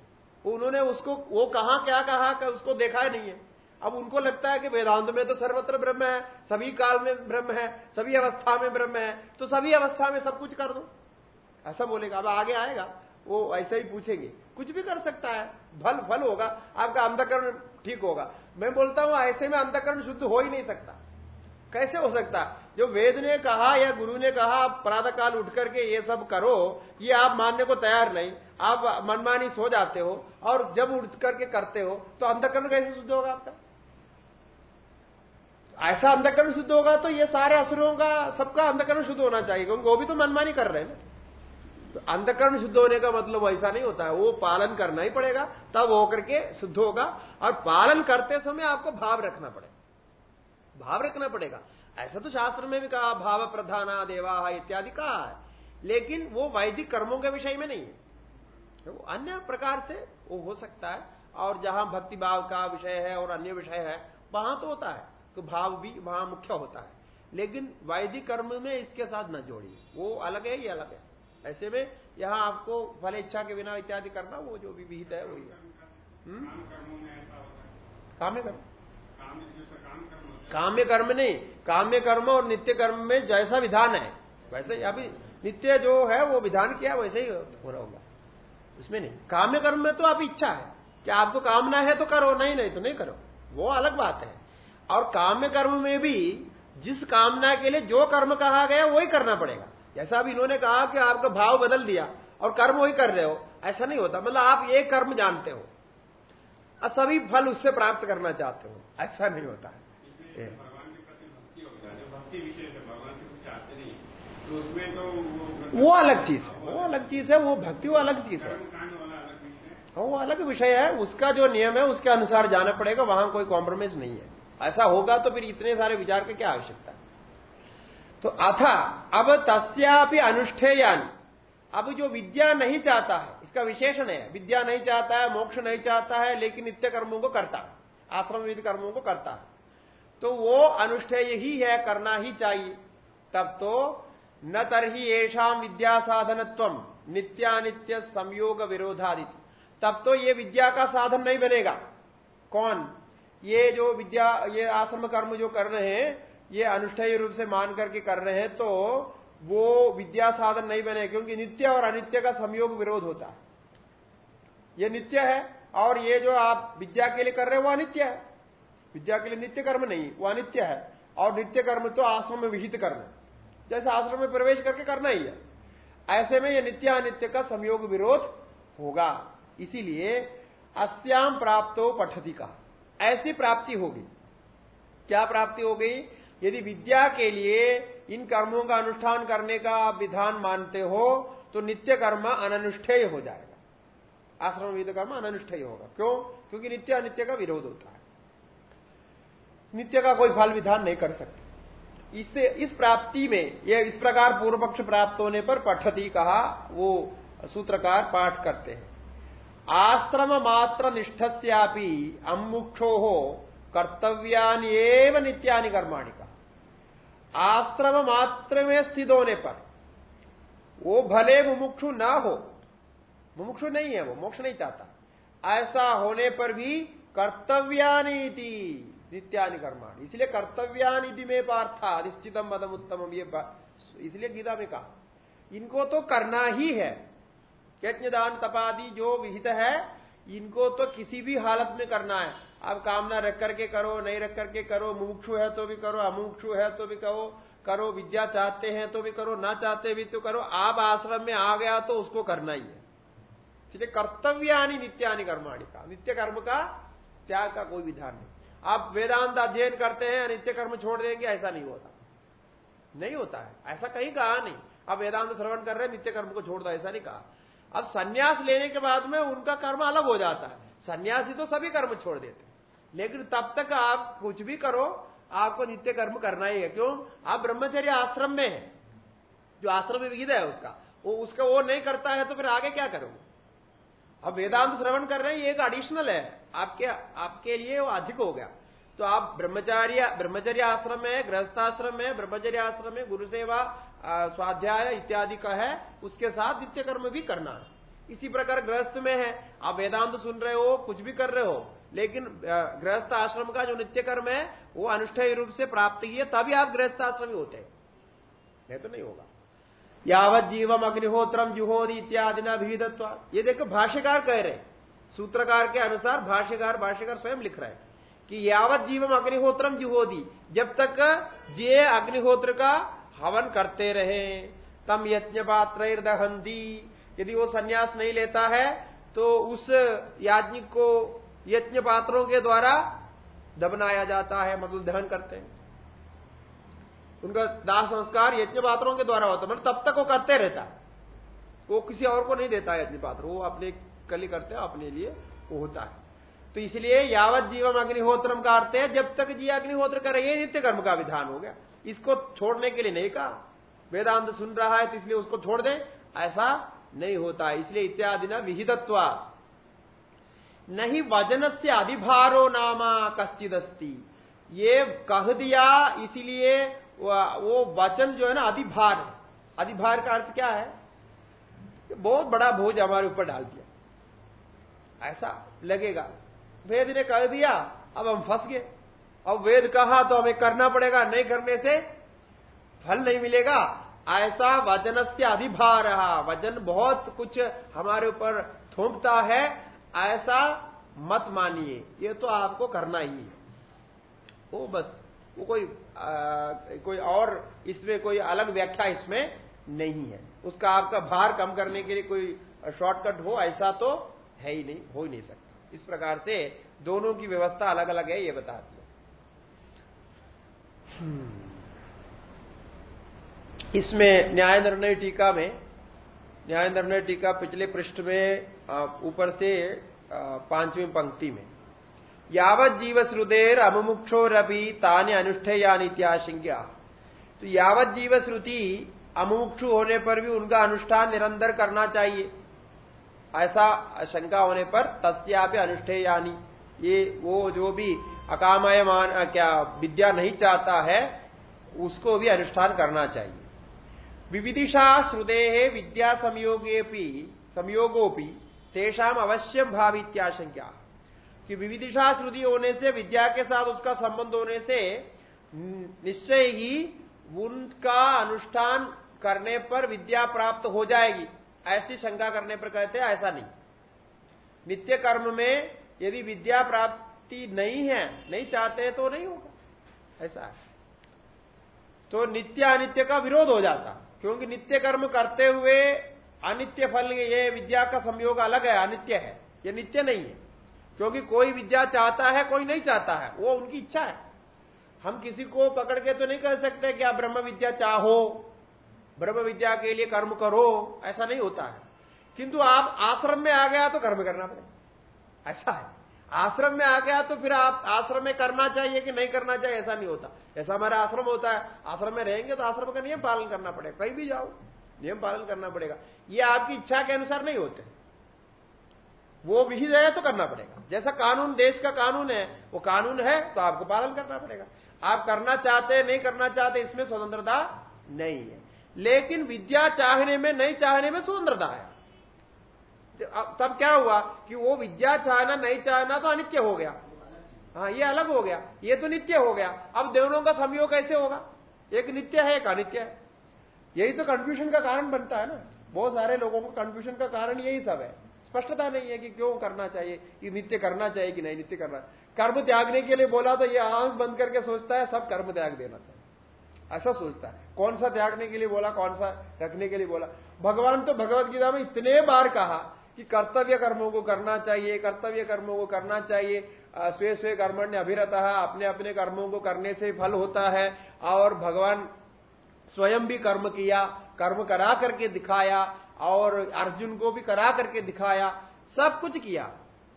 उन्होंने उसको, वो कहा, क्या कहा, कि, उसको देखा ही नहीं है। अब उनको लगता है कि वेदांत में तो सर्वत्र ब्रह्म है, सभी काल में ब्रह्म है, सभी अवस्था में ब्रह्म है तो सभी अवस्था में सब कुछ कर दो। ऐसा बोलेगा। अब आगे आएगा, वो ऐसा ही पूछेंगे। कुछ भी कर सकता है। फल फल होगा। आपका अंधकरण ठीक होगा। मैं बोलता हूँ, ऐसे में अंधकरण शुद्ध हो ही नहीं सकता। कैसे हो सकता? जो वेद ने कहा या गुरु ने कहा प्रातः काल उठ करके ये सब करो, ये आप मानने को तैयार नहीं। आप मनमानी सो जाते हो और जब उठ करके करते हो तो अंधकरण कैसे शुद्ध होगा आपका? ऐसा अंधकरण शुद्ध होगा तो ये सारे असुरों का, सबका अंधकरण शुद्ध होना चाहिए, क्योंकि वो भी तो मनमानी कर रहे हैं तो अंधकरण शुद्ध होने का मतलब ऐसा नहीं होता है। वो पालन करना ही पड़ेगा, तब होकर के शुद्ध होगा। और पालन करते समय आपको भाव रखना पड़ेगा। भाव रखना पड़ेगा। ऐसा तो शास्त्र में भी कहा, भाव प्रधाना देवा इत्यादि कहा है। लेकिन वो वैदिक कर्मों के विषय में नहीं है। तो अन्य प्रकार से वो हो सकता है। और जहाँ भक्ति भाव का विषय है और अन्य विषय है, वहाँ तो होता है। तो भाव भी वहाँ मुख्य होता है। लेकिन वैदिक कर्म में इसके साथ न जोड़िए। वो अलग है, ये अलग है। ऐसे में यहाँ आपको फल इच्छा के बिना इत्यादि करना, वो जो भी विहित है, वही है। हम्म? काम्य कर्म काम्य कर्म नहीं काम्य कर्म और नित्य कर्म में जैसा विधान है, वैसे अभी नित्य जो है, वो विधान किया, वैसे ही हो रहा होगा। उसमें नहीं। काम्य कर्म में तो आप इच्छा है। कि आपको कामना है तो करो, नहीं नहीं तो नहीं करो। वो अलग बात है। और काम्य कर्म में भी जिस कामना के लिए जो कर्म कहा गया, वही करना पड़ेगा। जैसा भी इन्होंने कहा कि आपका भाव बदल दिया और कर्म वही कर रहे हो ऐसा नहीं होता। मतलब आप एक कर्म जानते हो और सभी फल उससे प्राप्त करना चाहते हो। ऐसा नहीं होता है। वो अलग चीज़ है। वो अलग चीज़ है वो भक्ति वो अलग चीज़ है। वो अलग विषय है। उसका जो नियम है उसके अनुसार जाना पड़ेगा वहाँ कोई कॉम्प्रोमाइज नहीं है। ऐसा होगा तो फिर इतने सारे विचार की क्या आवश्यकता है? तो अथा, अब तस्यापि अनुष्ठेयानी। अब जो विद्या नहीं चाहता है, इसका विशेषण है। विद्या नहीं चाहता है, मोक्ष नहीं चाहता है, लेकिन नित्य कर्मों को करता आश्रम विधि कर्मों को करता है। तो वो अनुष्ठेय ही है, करना ही चाहिए। तब तो न तरही येषा विद्या साधनत्व नित्यानित्य संयोग विरोधादित। तब तो ये विद्या का साधन नहीं बनेगा। कौन? ये जो विद्या, ये आश्रम कर्म जो कर रहे हैं ये अनुष्ठेय रूप से मान करके कर रहे हैं तो वो विद्या साधन नहीं बने, क्योंकि नित्य और अनित्य का संयोग विरोध होता है। ये नित्य है, और ये जो आप विद्या के लिए कर रहे हैं, वो अनित्य है। विद्या के लिए नित्य कर्म नहीं, वो अनित्य है। और नित्य कर्म तो आश्रम में विहित करना जैसे आश्रम में प्रवेश करके करना ही है। ऐसे में यह नित्य अनित्य का संयोग विरोध होगा। इसीलिए अस्याम प्राप्त पठती का। ऐसी प्राप्ति होगी। क्या प्राप्ति हो गई? यदि विद्या के लिए इन कर्मों का अनुष्ठान करने का विधान मानते हो तो नित्य कर्म अनुष्ठेय हो जाएगा। आश्रम विध कर्म अनुष्ठेय होगा। क्यों? क्योंकि नित्य अनित्य का विरोध होता है। नित्य का कोई फल विधान नहीं कर सकते। इससे, इस प्राप्ति में यह इस प्रकार पूर्व पक्ष प्राप्त होने पर पठती कहा, वो सूत्रकार पाठ करते हैं। आश्रम मात्र निष्ठस्यापि अमुक्षो हो कर्तव्यान एवं नित्यानि कर्माणि का। आश्रम मात्र में स्थित होने पर, वो भले मुमुक्षु ना हो, मुमुक्षु नहीं है वो, मोक्ष नहीं चाहता। ऐसा होने पर भी कर्तव्यानीति नित्यानि कर्माणि इसलिए कर्तव्यानिधि में पार्था निश्चितम मदम उत्तम ये इसलिए गीता में कहा। इनको तो करना ही है। यज्ञ दान तपादि जो विहित है, इनको तो किसी भी हालत में करना है। अब कामना रख करके करो, नहीं रख करके करो, मुमुक्षु है तो भी करो अमुक्षु है तो भी करो करो, विद्या चाहते हैं तो भी करो, ना चाहते भी तो करो, आप आश्रम में आ गया तो उसको करना ही है। इसलिए कर्तव्यानी नित्यानि कर्माणी का, नित्य कर्म का त्याग का कोई विधान नहीं। आप वेदांत अध्ययन करते हैं नित्य कर्म छोड़ देंगे, ऐसा नहीं होता। नहीं होता है, ऐसा कहीं कहा नहीं। आप वेदांत श्रवण कर रहे हैं, नित्य कर्म को छोड़ दो, ऐसा नहीं कहा। अब संन्यास लेने के बाद में उनका कर्म अलग हो जाता है। सन्यासी तो सभी कर्म छोड़ देते लेकिन तब तक आप कुछ भी करो, आपको नित्य कर्म करना ही है। क्यों? आप ब्रह्मचर्य आश्रम में है। जो आश्रम में विहित है उसका। वो उसका वो नहीं करता है तो फिर आगे क्या करोगे? अब वेदांत श्रवण कर रहे हैं, ये एक एडिशनल है। आपके आपके लिए वो अधिक हो गया। तो आप ब्रह्मचार्य, ब्रह्मचर्य आश्रम में, गृहस्थाश्रम में, ब्रह्मचर्य आश्रम में गुरु सेवा स्वाध्याय इत्यादि का है, उसके साथ नित्य कर्म भी करना है। इसी प्रकार गृहस्थ में है। आप वेदांत सुन रहे हो, कुछ भी कर रहे हो लेकिन गृहस्थ आश्रम का जो नित्य कर्म है, वो अनुष्ठेय रूप से प्राप्त ही है, तभी आप गृहस्थ आश्रम होते हैं। नहीं तो नहीं होगा। यावत जीवम अग्निहोत्रम जुहोद इत्यादि न भीदत्व। ये देखो, भाष्यकार कह रहे सूत्रकार के अनुसार भाष्यकार भाष्यकार स्वयं लिख रहे हैं कि यावत जीवम अग्निहोत्रम जुहोदी, जब तक जे अग्निहोत्र का हवन करते रहे, तम यज्ञ पात्र दहंती यदि वो संन्यास नहीं लेता है तो उस याज्ञिक को यज्ञ पात्रों के द्वारा दबनाया जाता है मतलब दहन करते हैं। उनका दाह संस्कार यज्ञ पात्रों के द्वारा होता है मतलब तब तक वो करते रहता है। वो किसी और को नहीं देता है यज्ञ पात्र, वो अपने कली करते हैं, अपने लिए वो होता है। तो इसलिए यावत जीवम अग्निहोत्रम का अर्थ है, जब तक जी अग्निहोत्र करे ये नित्य कर्म का विधान हो गया। इसको छोड़ने के लिए नहीं कहा। वेदांत सुन रहा है तो इसलिए उसको छोड़ दे। ऐसा नहीं होता, इसलिए इत्यादि ना विहितत्व नहीं वज़न से अधिभारो नामा कश्चिदस्ती। ये कह दिया, इसीलिए वो वचन जो है ना, अधिभार है। अधिभार का अर्थ क्या है? बहुत बड़ा भोज हमारे ऊपर डाल दिया। ऐसा लगेगा। वेद ने कह दिया, अब हम फंस गए। अब वेद कहा तो हमें करना पड़ेगा, नहीं करने से फल नहीं मिलेगा। ऐसा वज़न से अधिभार। वज़न बहुत कुछ हमारे ऊपर थोपता है ऐसा मत मानिए ये तो आपको करना ही है। वो बस वो कोई आ, कोई और इसमें कोई अलग व्याख्या इसमें नहीं है। उसका आपका भार कम करने के लिए कोई शॉर्टकट हो ऐसा तो है ही नहीं हो ही नहीं सकता। इस प्रकार से दोनों की व्यवस्था अलग अलग है ये बता दिया। इसमें न्याय निर्णय टीका में न्याय निर्णय टीका पिछले पृष्ठ में ऊपर से पांचवी पंक्ति में, यावत जीव श्रुदेर अमुमुक्षोरपी ताने अनुष्ठेयान इत्याशंज्ञा तो यावत जीव श्रुति अमुमुक्षु होने पर भी उनका अनुष्ठान निरंतर करना चाहिए। ऐसा शंका होने पर तस्यापि अनुष्ठेयानी। ये, वो जो भी अकामय मान क्या विद्या नहीं चाहता है, उसको भी अनुष्ठान करना चाहिए। विविदिशा श्रुदे विद्या संयोगे संयोगोपी तेषाम अवश्यम भावित्याशंका कि विविदिशा श्रुति होने से विद्या के साथ उसका संबंध होने से, निश्चय ही उनका अनुष्ठान करने पर विद्या प्राप्त हो जाएगी। ऐसी शंका करने पर कहते हैं, ऐसा नहीं। नित्य कर्म में यदि विद्या प्राप्ति नहीं है, नहीं चाहते तो नहीं होगा। ऐसा तो नित्य अनित्य का विरोध हो जाता। क्योंकि नित्य कर्म करते हुए अनित्य फल ये विद्या का संयोग अलग है, अनित्य है। ये नित्य नहीं है। क्योंकि कोई विद्या चाहता है, कोई नहीं चाहता है, वो उनकी इच्छा है। हम किसी को पकड़ के तो नहीं कह सकते कि आप ब्रह्म विद्या चाहो, ब्रह्म विद्या के लिए कर्म करो, ऐसा नहीं होता है। किंतु आप आश्रम में आ गया तो कर्म करना पड़ेगा। ऐसा है। आश्रम में आ गया तो फिर आप आश्रम में करना चाहिए कि नहीं करना चाहिए, ऐसा नहीं होता। ऐसा हमारा आश्रम होता है, आश्रम में रहेंगे तो आश्रम का नियम पालन करना पड़ेगा, कहीं भी जाओ। नियम पालन करना पड़ेगा। ये आपकी इच्छा के अनुसार नहीं होते। वो भी जाए तो करना पड़ेगा। जैसा कानून, देश का कानून है, वो कानून है तो आपको पालन करना पड़ेगा। आप करना चाहते नहीं करना चाहते, इसमें स्वतंत्रता नहीं है। लेकिन विद्या चाहने में, नहीं चाहने में स्वतंत्रता है। तब क्या हुआ कि वो विद्या चाहना, नहीं चाहना तो अनित्य हो गया। हाँ ये अलग हो गया। ये तो नित्य हो गया। अब दोनों का संयोग कैसे होगा? एक नित्य है, एक अनित्य है। यही तो कंफ्यूजन का कारण बनता है ना। बहुत सारे लोगों को कंफ्यूजन का कारण यही सब है। स्पष्टता नहीं है कि क्यों करना चाहिए, कि नित्य करना चाहिए कि नहीं नित्य करना। कर्म त्यागने के लिए बोला तो ये आँख बंद करके सोचता है, सब कर्म त्याग देना चाहिए। ऐसा सोचता है। कौन सा त्यागने के लिए बोला, कौन सा रखने के लिए बोला। भगवान तो भगवत गीता में इतने बार कहा कि कर्तव्य कर्मों को करना चाहिए, कर्तव्य कर्मों को करना चाहिए। स्वे स्वे कर्मण्य अभिरता अपने अपने कर्मों को करने से फल होता है। और भगवान स्वयं भी कर्म किया, कर्म करा करके दिखाया और अर्जुन को भी करा करके दिखाया, सब कुछ किया।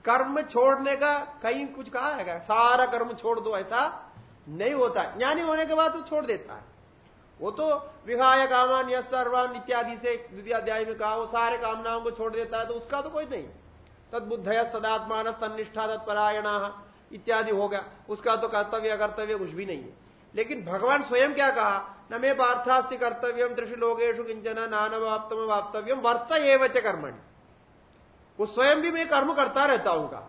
कर्म छोड़ने का कहीं कुछ कहा है सारा कर्म छोड़ दो, ऐसा नहीं होता। ज्ञानी होने के बाद तो छोड़ देता है। वो तो विहाय कामान या सर्वान इत्यादि से द्वितीय अध्याय में कहा, वो सारे कामनाओं को छोड़ देता है तो उसका तो कोई नहीं। तद बुद्धय सदात्मान तनिष्ठा तत्परायण इत्यादि हो गया। उसका तो कर्तव्य कर्तव्य कुछ भी नहीं है। लेकिन भगवान स्वयं क्या कहा? न मे पार्थास्ति कर्तव्यम लोगेशु किंचन नानवाप्तम वाप्तव्यम वर्त एवं कर्मण। वो स्वयं भी मैं कर्म करता रहता हूँ का।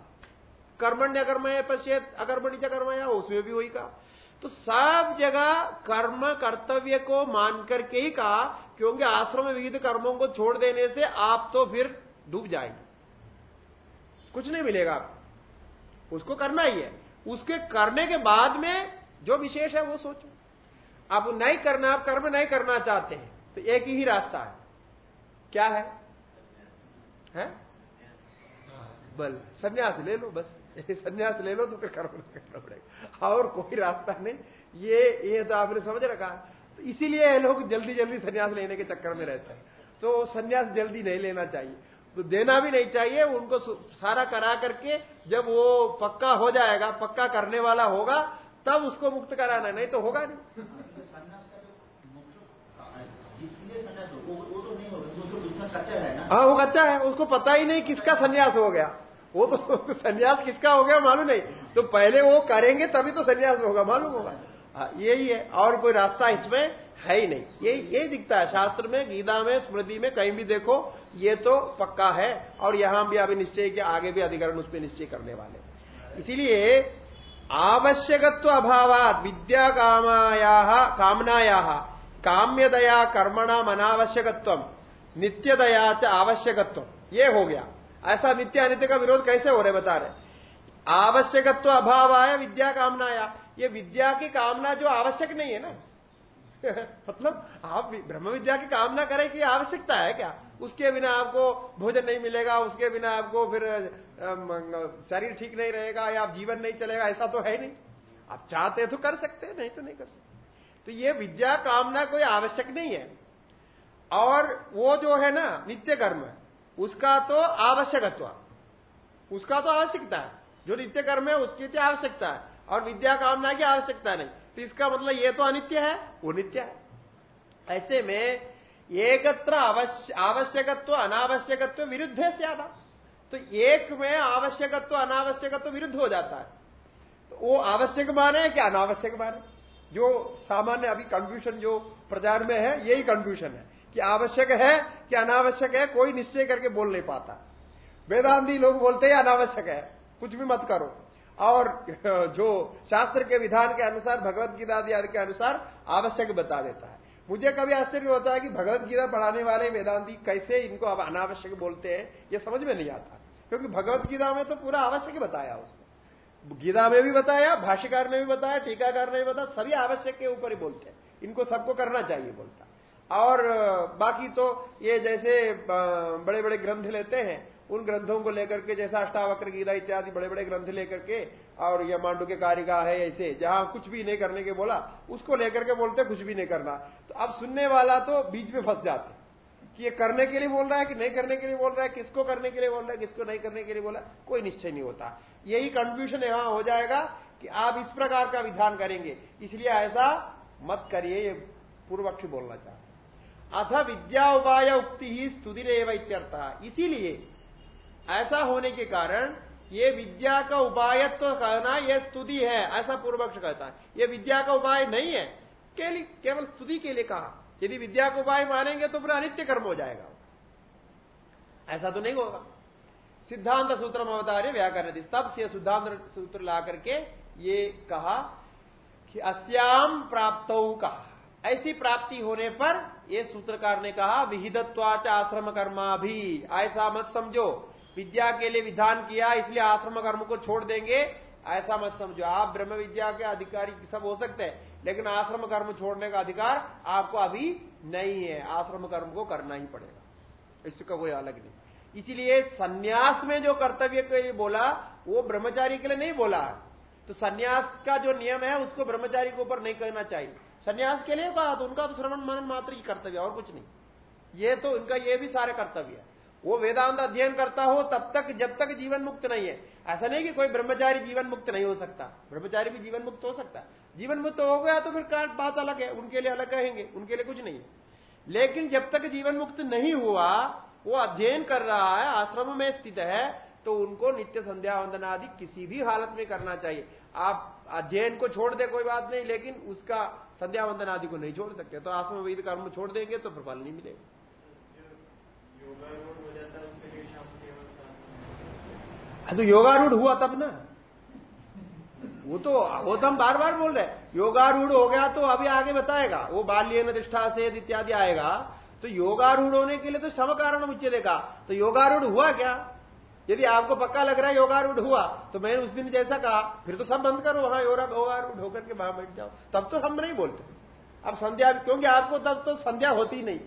कर्मण्य अकर्म पश्चेत अकर्मणि च कर्म या उसमें भी वही कहा तो सब जगह कर्म कर्तव्य को मान करके ही कहा, क्योंकि आश्रम विविध कर्मों को छोड़ देने से आप तो फिर डूब जाएँगे। कुछ नहीं मिलेगा आपको। उसको करना ही है। उसके करने के बाद में जो विशेष है वो सोचो। आप नहीं करना, आप कर्म नहीं करना चाहते हैं तो एक ही रास्ता है। क्या है? हैं? बल। संन्यास ले लो बस। संन्यास ले लो तो फिर कर्म करना पड़ेगा। और कोई रास्ता नहीं। ये ये तो आपने समझ रखा। तो इसीलिए लोग जल्दी जल्दी संन्यास लेने के चक्कर में रहते हैं। तो संन्यास जल्दी नहीं लेना चाहिए। तो देना भी नहीं चाहिए, उनको सारा करा करके जब वो पक्का हो जाएगा, पक्का करने वाला होगा, तब उसको मुक्त कराना नहीं तो होगा नहीं। हाँ वो कच्चा है उसको पता ही नहीं किसका संन्यास हो गया। वो तो संन्यास किसका हो गया मालूम नहीं। तो पहले वो करेंगे तभी तो संन्यास होगा मालूम होगा। हाँ, यही है और कोई रास्ता इसमें है ही नहीं। ये ये दिखता है शास्त्र में गीता में स्मृति में कहीं भी देखो ये तो पक्का है और यहाँ भी अभी निश्चय के आगे भी अधिकरण उसमें निश्चय करने वाले इसीलिए आवश्यकत्व अभाव विद्या कामाया कामनाया काम्यदया कर्मणाम अनावश्यकत्व नित्यदया च आवश्यकत्व। ये हो गया। ऐसा नित्य अनित्य का विरोध कैसे हो रहे बता रहे। आवश्यकत्व अभाव आया विद्या कामना आया ये विद्या की कामना जो आवश्यक नहीं है ना? मतलब आप ब्रह्म विद्या की कामना करें कि आवश्यकता है क्या? उसके बिना आपको भोजन नहीं मिलेगा, उसके बिना आपको फिर शरीर ठीक नहीं रहेगा या जीवन नहीं चलेगा, ऐसा तो है नहीं। आप चाहते तो कर सकते नहीं तो नहीं कर सकते। तो ये विद्या कामना कोई आवश्यक नहीं है। और वो जो है ना, नित्य कर्म, उसका तो आवश्यकत्व। उसका तो आवश्यकता है। जो नित्य कर्म है, उसकी तो आवश्यकता है। और विद्या कामना की आवश्यकता नहीं। तो इसका मतलब ये तो अनित्य है, वो नित्य है। ऐसे में एकत्र आवश्यकत्व, अनावश्यकत्व विरुद्ध है ज़्यादा। तो एक में आवश्यकत्व, अनावश्यकत्व विरुद्ध हो जाता है। तो वो आवश्यक माने क्या अनावश्यक माने जो सामान्य अभी कंफ्यूजन जो प्रचार में है, यही कंफ्यूजन है। कि आवश्यक है कि अनावश्यक है, कोई निश्चय करके बोल नहीं पाता। वेदांती लोग बोलते हैं, अनावश्यक है, कुछ भी मत करो। और जो शास्त्र के विधान के अनुसार, भगवत गीता आदि के अनुसार आवश्यक बता देता है। मुझे कभी आश्चर्य होता है कि भगवत गीता पढ़ाने वाले वेदांती कैसे इनको अब अनावश्यक बोलते हैं, ये समझ में नहीं आता। क्योंकि भगवत गीता में तो पूरा आवश्यक बताया उसको। गीता में भी बताया, भाष्यकार ने भी बताया, टीकाकार ने भी बताया, सभी आवश्यक के ऊपर ही बोलते हैं। इनको सबको करना चाहिए बोलता। और बाकी तो ये जैसे बड़े बड़े ग्रंथ लेते हैं, उन ग्रंथों को लेकर के जैसा अष्टावक्र गीता इत्यादि बड़े बड़े ग्रंथ लेकर के, और यह मांडू के कारिका है ऐसे, जहाँ कुछ भी नहीं करने के बोला, उसको लेकर के बोलते कुछ भी नहीं करना। तो अब सुनने वाला तो बीच में फंस जाते कि ये करने के लिए बोल रहा है कि नहीं करने के लिए बोल रहा है, किसको करने के लिए बोल रहा है, किसको नहीं करने के लिए बोला, कोई निश्चय नहीं होता। यही कंफ्यूजन यहाँ हो जाएगा कि आप इस प्रकार का विधान करेंगे, इसलिए ऐसा मत करिए, ये पूर्व पक्षी बोलना चाहते अथ विद्या उपाय उक्ति ही स्तुति इत्यर्थ। इसीलिए ऐसा होने के कारण ये विद्या का उपाय तो कहना यह स्तुति है, ऐसा पूर्वक्ष कहता है। यह विद्या का उपाय नहीं है, केवल स्तुति के लिए कहा। यदि विद्या का उपाय मानेंगे तो पूरा अनित्य कर्म हो जाएगा। ऐसा तो नहीं होगा। सिद्धांत सूत्र अवतार्य व्याकरण तब से सिद्धांत सूत्र ला करके ये कहा कि अस्याम प्राप्त कहा। ऐसी प्राप्ति होने पर ये सूत्रकार ने कहा, विहिदत्वाच आश्रम कर्मा भी ऐसा मत समझो। विद्या के लिए विधान किया, इसलिए आश्रम कर्म को छोड़ देंगे। ऐसा मत समझो। आप ब्रह्म विद्या के अधिकारी सब हो सकते हैं, लेकिन आश्रम कर्म छोड़ने का अधिकार आपको अभी नहीं है। आश्रम कर्म को करना ही पड़ेगा। इसका कोई अलग नहीं। इसीलिए सन्यास में जो कर्तव्य बोला, वो ब्रह्मचारी के लिए नहीं बोला। तो सन्यास का जो नियम है, उसको ब्रह्मचारी के ऊपर नहीं कहना चाहिए। सन्यास के लिए कहा तो उनका तो श्रवण मनन मात्र ही कर्तव्य और कुछ नहीं। ये तो उनका ये भी सारे कर्तव्य है। वो वेदांत अध्ययन करता हो, तब तक, जब तक जीवन मुक्त नहीं है। ऐसा नहीं कि कोई ब्रह्मचारी जीवन मुक्त नहीं हो सकता। ब्रह्मचारी भी जीवन मुक्त हो सकता जीवन मुक्त हो गया तो फिर बात अलग है, उनके लिए अलग कहेंगे उनके लिए कुछ नहीं है। लेकिन जब तक जीवन मुक्त नहीं हुआ, वो अध्ययन कर रहा है, आश्रम में स्थित है तो उनको नित्य संध्या वंदना आदि किसी भी हालत में करना चाहिए। आप अध्ययन को छोड़ दे, कोई बात नहीं, लेकिन उसका संध्या वंदन आदि को नहीं छोड़ सकते तो आश्रम वेद कर्म छोड़ देंगे तो फिर फल नहीं मिलेगा। तो योगारूढ़ हुआ तब ना। वो तो वो तो हम बार बार बोल रहे योगारूढ़ हो गया तो अभी आगे बताएगा वो बाल्य निष्ठा से इत्यादि आएगा तो योगारूढ़ होने के लिए तो सम कारण मुझे देगा तो योगारूढ़ हुआ क्या? यदि आपको पक्का लग रहा है योगारूढ़ हुआ तो मैंने उस दिन जैसा कहा, फिर तो सब बंद करो, वहाँ योगारूढ़ होकर के वहाँ बैठ जाओ। तब तो हम नहीं बोलते। अब संध्या, क्योंकि आपको तब तो संध्या होती नहीं।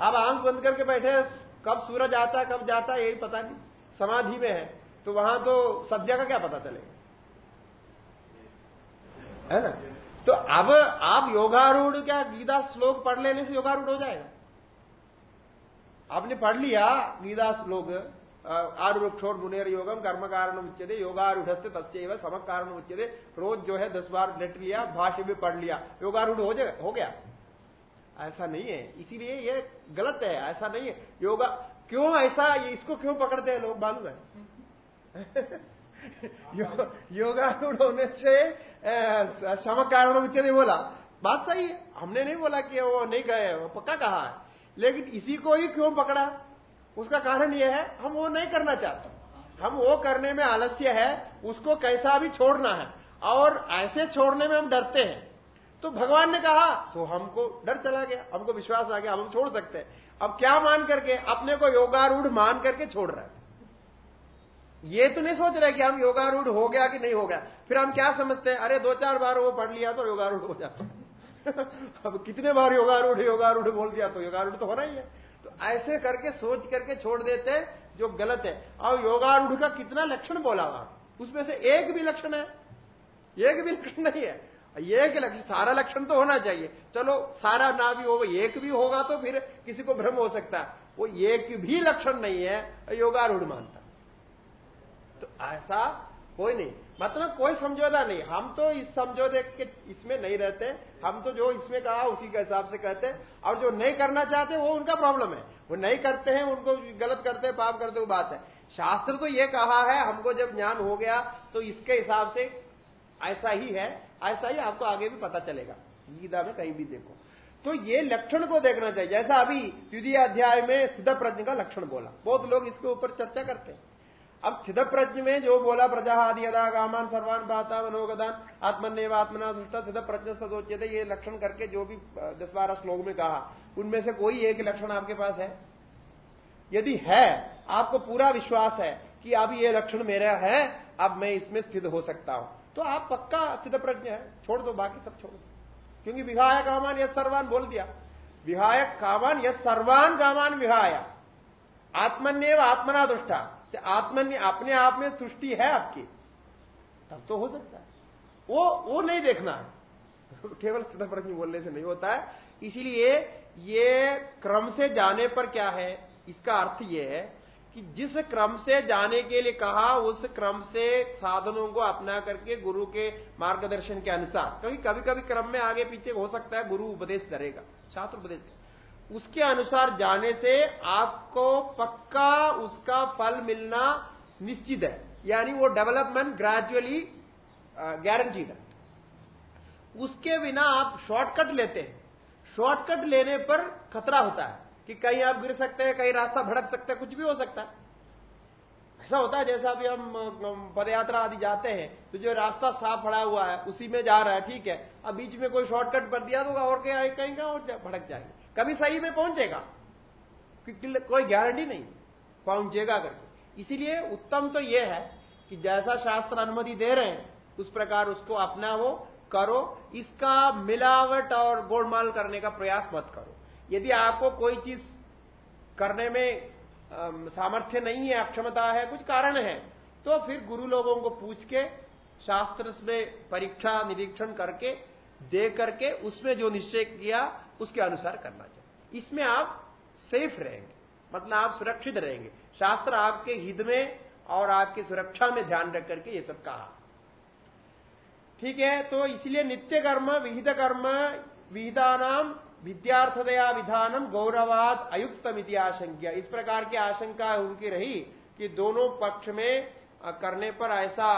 आप आँख बंद करके बैठे कब सूरज आता कब जाता यही पता नहीं। समाधि में है। तो वहाँ तो संध्या का क्या पता चलेगा? है ना? तो अब आप योगारूढ़ क्या गीता श्लोक पढ़ लेने से योगारूढ़ हो जाएगा? आपने पढ़ लिया गीता श्लोक आरुक्षोर मुनेर योगम कर्म कारण उच्चते योगारूढ़ से तस्व सम कारण उच्चते रोज जो है दस बार लेट लिया भाष्य भी पढ़ लिया। योगारूढ़ हो, जाए हो गया। ऐसा नहीं है। इसीलिए ये गलत है ऐसा नहीं है। योगा क्यों ऐसा इसको क्यों पकड़ते हैं लोग मालूम है? यो, योगारूढ़ होने से सम कारण उच्चते बोला। बात सही है। हमने नहीं बोला कि वो नहीं गए पक्का कहा है। लेकिन इसी को ही क्यों पकड़ा? उसका कारण यह है, हम वो नहीं करना चाहते। हम वो करने में आलस्य है, उसको कैसा भी छोड़ना है। और ऐसे छोड़ने में हम डरते हैं। तो भगवान ने कहा तो हमको डर चला गया, हमको विश्वास आ गया, हम छोड़ सकते हैं। अब क्या मान करके, अपने को योगारूढ़ मान करके छोड़ रहे हैं। ये तो नहीं सोच रहे कि हम योगारूढ़ हो गया कि नहीं हो गया। फिर हम क्या समझते हैं, अरे दो चार बार वो पढ़ लिया तो योगारूढ़ हो जाता। अब कितने बार योगारूढ़ योगारूढ़ बोल दिया तो योगारूढ़ तो होना ही है। ऐसे करके, सोच करके छोड़ देते जो गलत है। और योगारूढ़ का कितना लक्षण बोला वहाँ उसमें से एक भी लक्षण है। एक भी लक्षण नहीं है। एक लक्षण, सारा लक्षण तो होना चाहिए। चलो, सारा ना भी होगा, एक भी होगा तो फिर किसी को भ्रम हो सकता वो एक भी लक्षण नहीं है, योगारूढ़ मानता। तो ऐसा कोई नहीं। मतलब कोई समझौता नहीं। हम तो इस समझौते के इसमें नहीं रहते। हम तो जो इसमें कहा, उसी के हिसाब से कहते। और जो नहीं करना चाहते, वो उनका प्रॉब्लम है। वो नहीं करते हैं, उनको गलत करते पाप करते वो बात है। शास्त्र तो ये कहा है, हमको जब ज्ञान हो गया तो इसके हिसाब से ऐसा ही है। ऐसा ही आपको आगे भी पता चलेगा। गीता में कहीं भी देखो। तो ये लक्षण को देखना चाहिए। जैसा अभी द्वितीय अध्याय में सिद्ध प्रज्ञ का लक्षण बोला। बहुत लोग इसके ऊपर चर्चा करते हैं। अब स्थित प्रज्ञ में जो बोला प्रजा आदि यदा कामान सर्वान बाता मनोगदान आत्मनिव आत्मना सृष्टा स्थित प्रज्ञ सदोच्यते ये लक्षण करके जो भी दस बारह श्लोक में कहा, उनमें से कोई एक लक्षण आपके पास है? यदि है, आपको पूरा विश्वास है कि अब ये लक्षण मेरा है, अब मैं इसमें स्थित हो सकता हूँ। तो आप पक्का स्थित प्रज्ञ है, छोड़ दो, बाकी सब छोड़ दो। क्योंकि विहाय कामान यह सर्वान बोल दिया। विहायक कामान यह सर्वान कामान विहाय। आत्मन्यव आत्मना दुष्टा। आत्मन्य अपने आप में तुष्टि है आपकी, तब तो हो सकता है। वो वो नहीं देखना है। केवल स्थित प्रज्ञ बोलने से नहीं होता है। इसीलिए ये क्रम से जाने पर क्या है? इसका अर्थ यह है कि जिस क्रम से जाने के लिए कहा, उस क्रम से साधनों को अपना करके गुरु के मार्गदर्शन के अनुसार। क्योंकि कभी कभी क्रम में आगे पीछे हो सकता है, गुरु उपदेश करेगा, छात्र उपदेश करेगा। उसके अनुसार जाने से आपको पक्का उसका फल मिलना निश्चित है। यानी वो डेवलपमेंट ग्रेजुअली गारंटीड है। उसके बिना आप शॉर्टकट लेते हैं। शॉर्टकट लेने पर खतरा होता है कि कहीं आप गिर सकते हैं, कहीं रास्ता भड़क सकते हैं, कुछ भी हो सकता है। ऐसा होता है जैसा अभी हम पदयात्रा आदि जाते हैं तो जो रास्ता साफ़ पड़ा हुआ है, उसी में जा रहा है, ठीक है। अब बीच में कोई शॉर्टकट कर दिया तो और क्या कहीं का और भड़क जाएँगे। कभी सही में पहुंचेगा। कोई गारंटी नहीं, पहुंचेगा करके। इसीलिए उत्तम तो यह है कि जैसा शास्त्र अनुमति दे रहे हैं, उस प्रकार उसको अपना वो करो। इसका मिलावट और गोलमाल करने का प्रयास मत करो। यदि आपको कोई चीज़ करने में सामर्थ्य नहीं है, अक्षमता है, कुछ कारण है तो फिर गुरु लोगों को पूछ के, शास्त्र में परीक्षा, निरीक्षण करके, दे करके, उसमें जो निश्चय किया उसके अनुसार करना चाहिए। इसमें आप सेफ़ रहेंगे। मतलब आप सुरक्षित रहेंगे। शास्त्र आपके हित में और आपकी सुरक्षा में ध्यान रख करके ये सब कहा। ठीक है तो इसलिए नित्य कर्म, विहित कर्म विहिता नाम विद्यार्थदया विधानम गौरवाद अयुक्तमिति आशंका इस प्रकार की आशंका उनकी रही कि दोनों पक्ष में करने पर ऐसा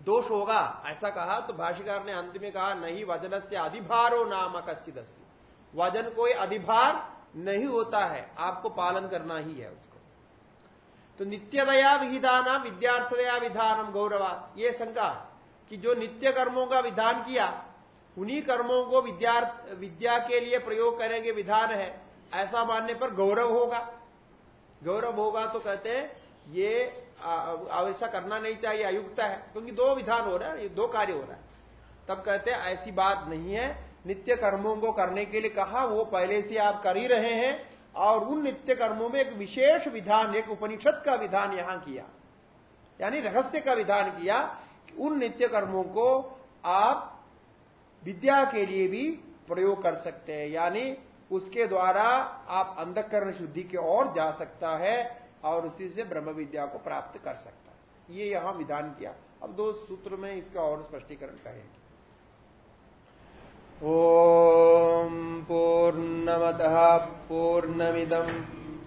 दोष होगा, ऐसा कहा तो भाष्यकार ने अंत में कहा, नहीं वज़न से अधिभारो नाम कश्चित वज़न कोई अधिभार नहीं होता है, आपको पालन करना ही है उसको। तो नित्यदया विहिदाना विद्यार्थदया विधानम गौरवाद ये शंका कि जो नित्य कर्मों का विधान किया, उन्हीं कर्मों को विद्या विद्या के लिए प्रयोग करेंगे, विधान है, ऐसा मानने पर गौरव होगा। गौरव होगा तो कहते हैं, ये ऐसा करना नहीं चाहिए, अयुक्त है, क्योंकि दो विधान हो रहा है दो कार्य हो रहा है। तब कहते हैं, ऐसी बात नहीं है नित्य कर्मों को करने के लिए कहा, वो पहले से आप कर ही रहे हैं, और उन नित्य कर्मों में एक विशेष विधान, एक उपनिषद का विधान यहाँ किया। यानी रहस्य का विधान किया कि उन नित्य कर्मों को आप विद्या के लिए भी प्रयोग कर सकते हैं। यानी उसके द्वारा आप अंधकरण शुद्धि की ओर जा सकता है, और उसी से ब्रह्म विद्या को प्राप्त कर सकता है। ये यहाँ विधान किया। अब दो सूत्र में इसका और स्पष्टीकरण करेंगे। ओम पूर्णमत पूर्णमिदम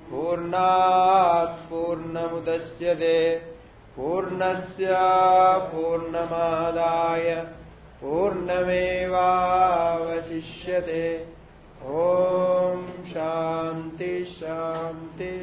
पूर्णात् पूर्णमुदश्यते पूर्णस्य पूर्णमादाय पूर्णमेवावशिष्यते ॐ शान्ति शान्ति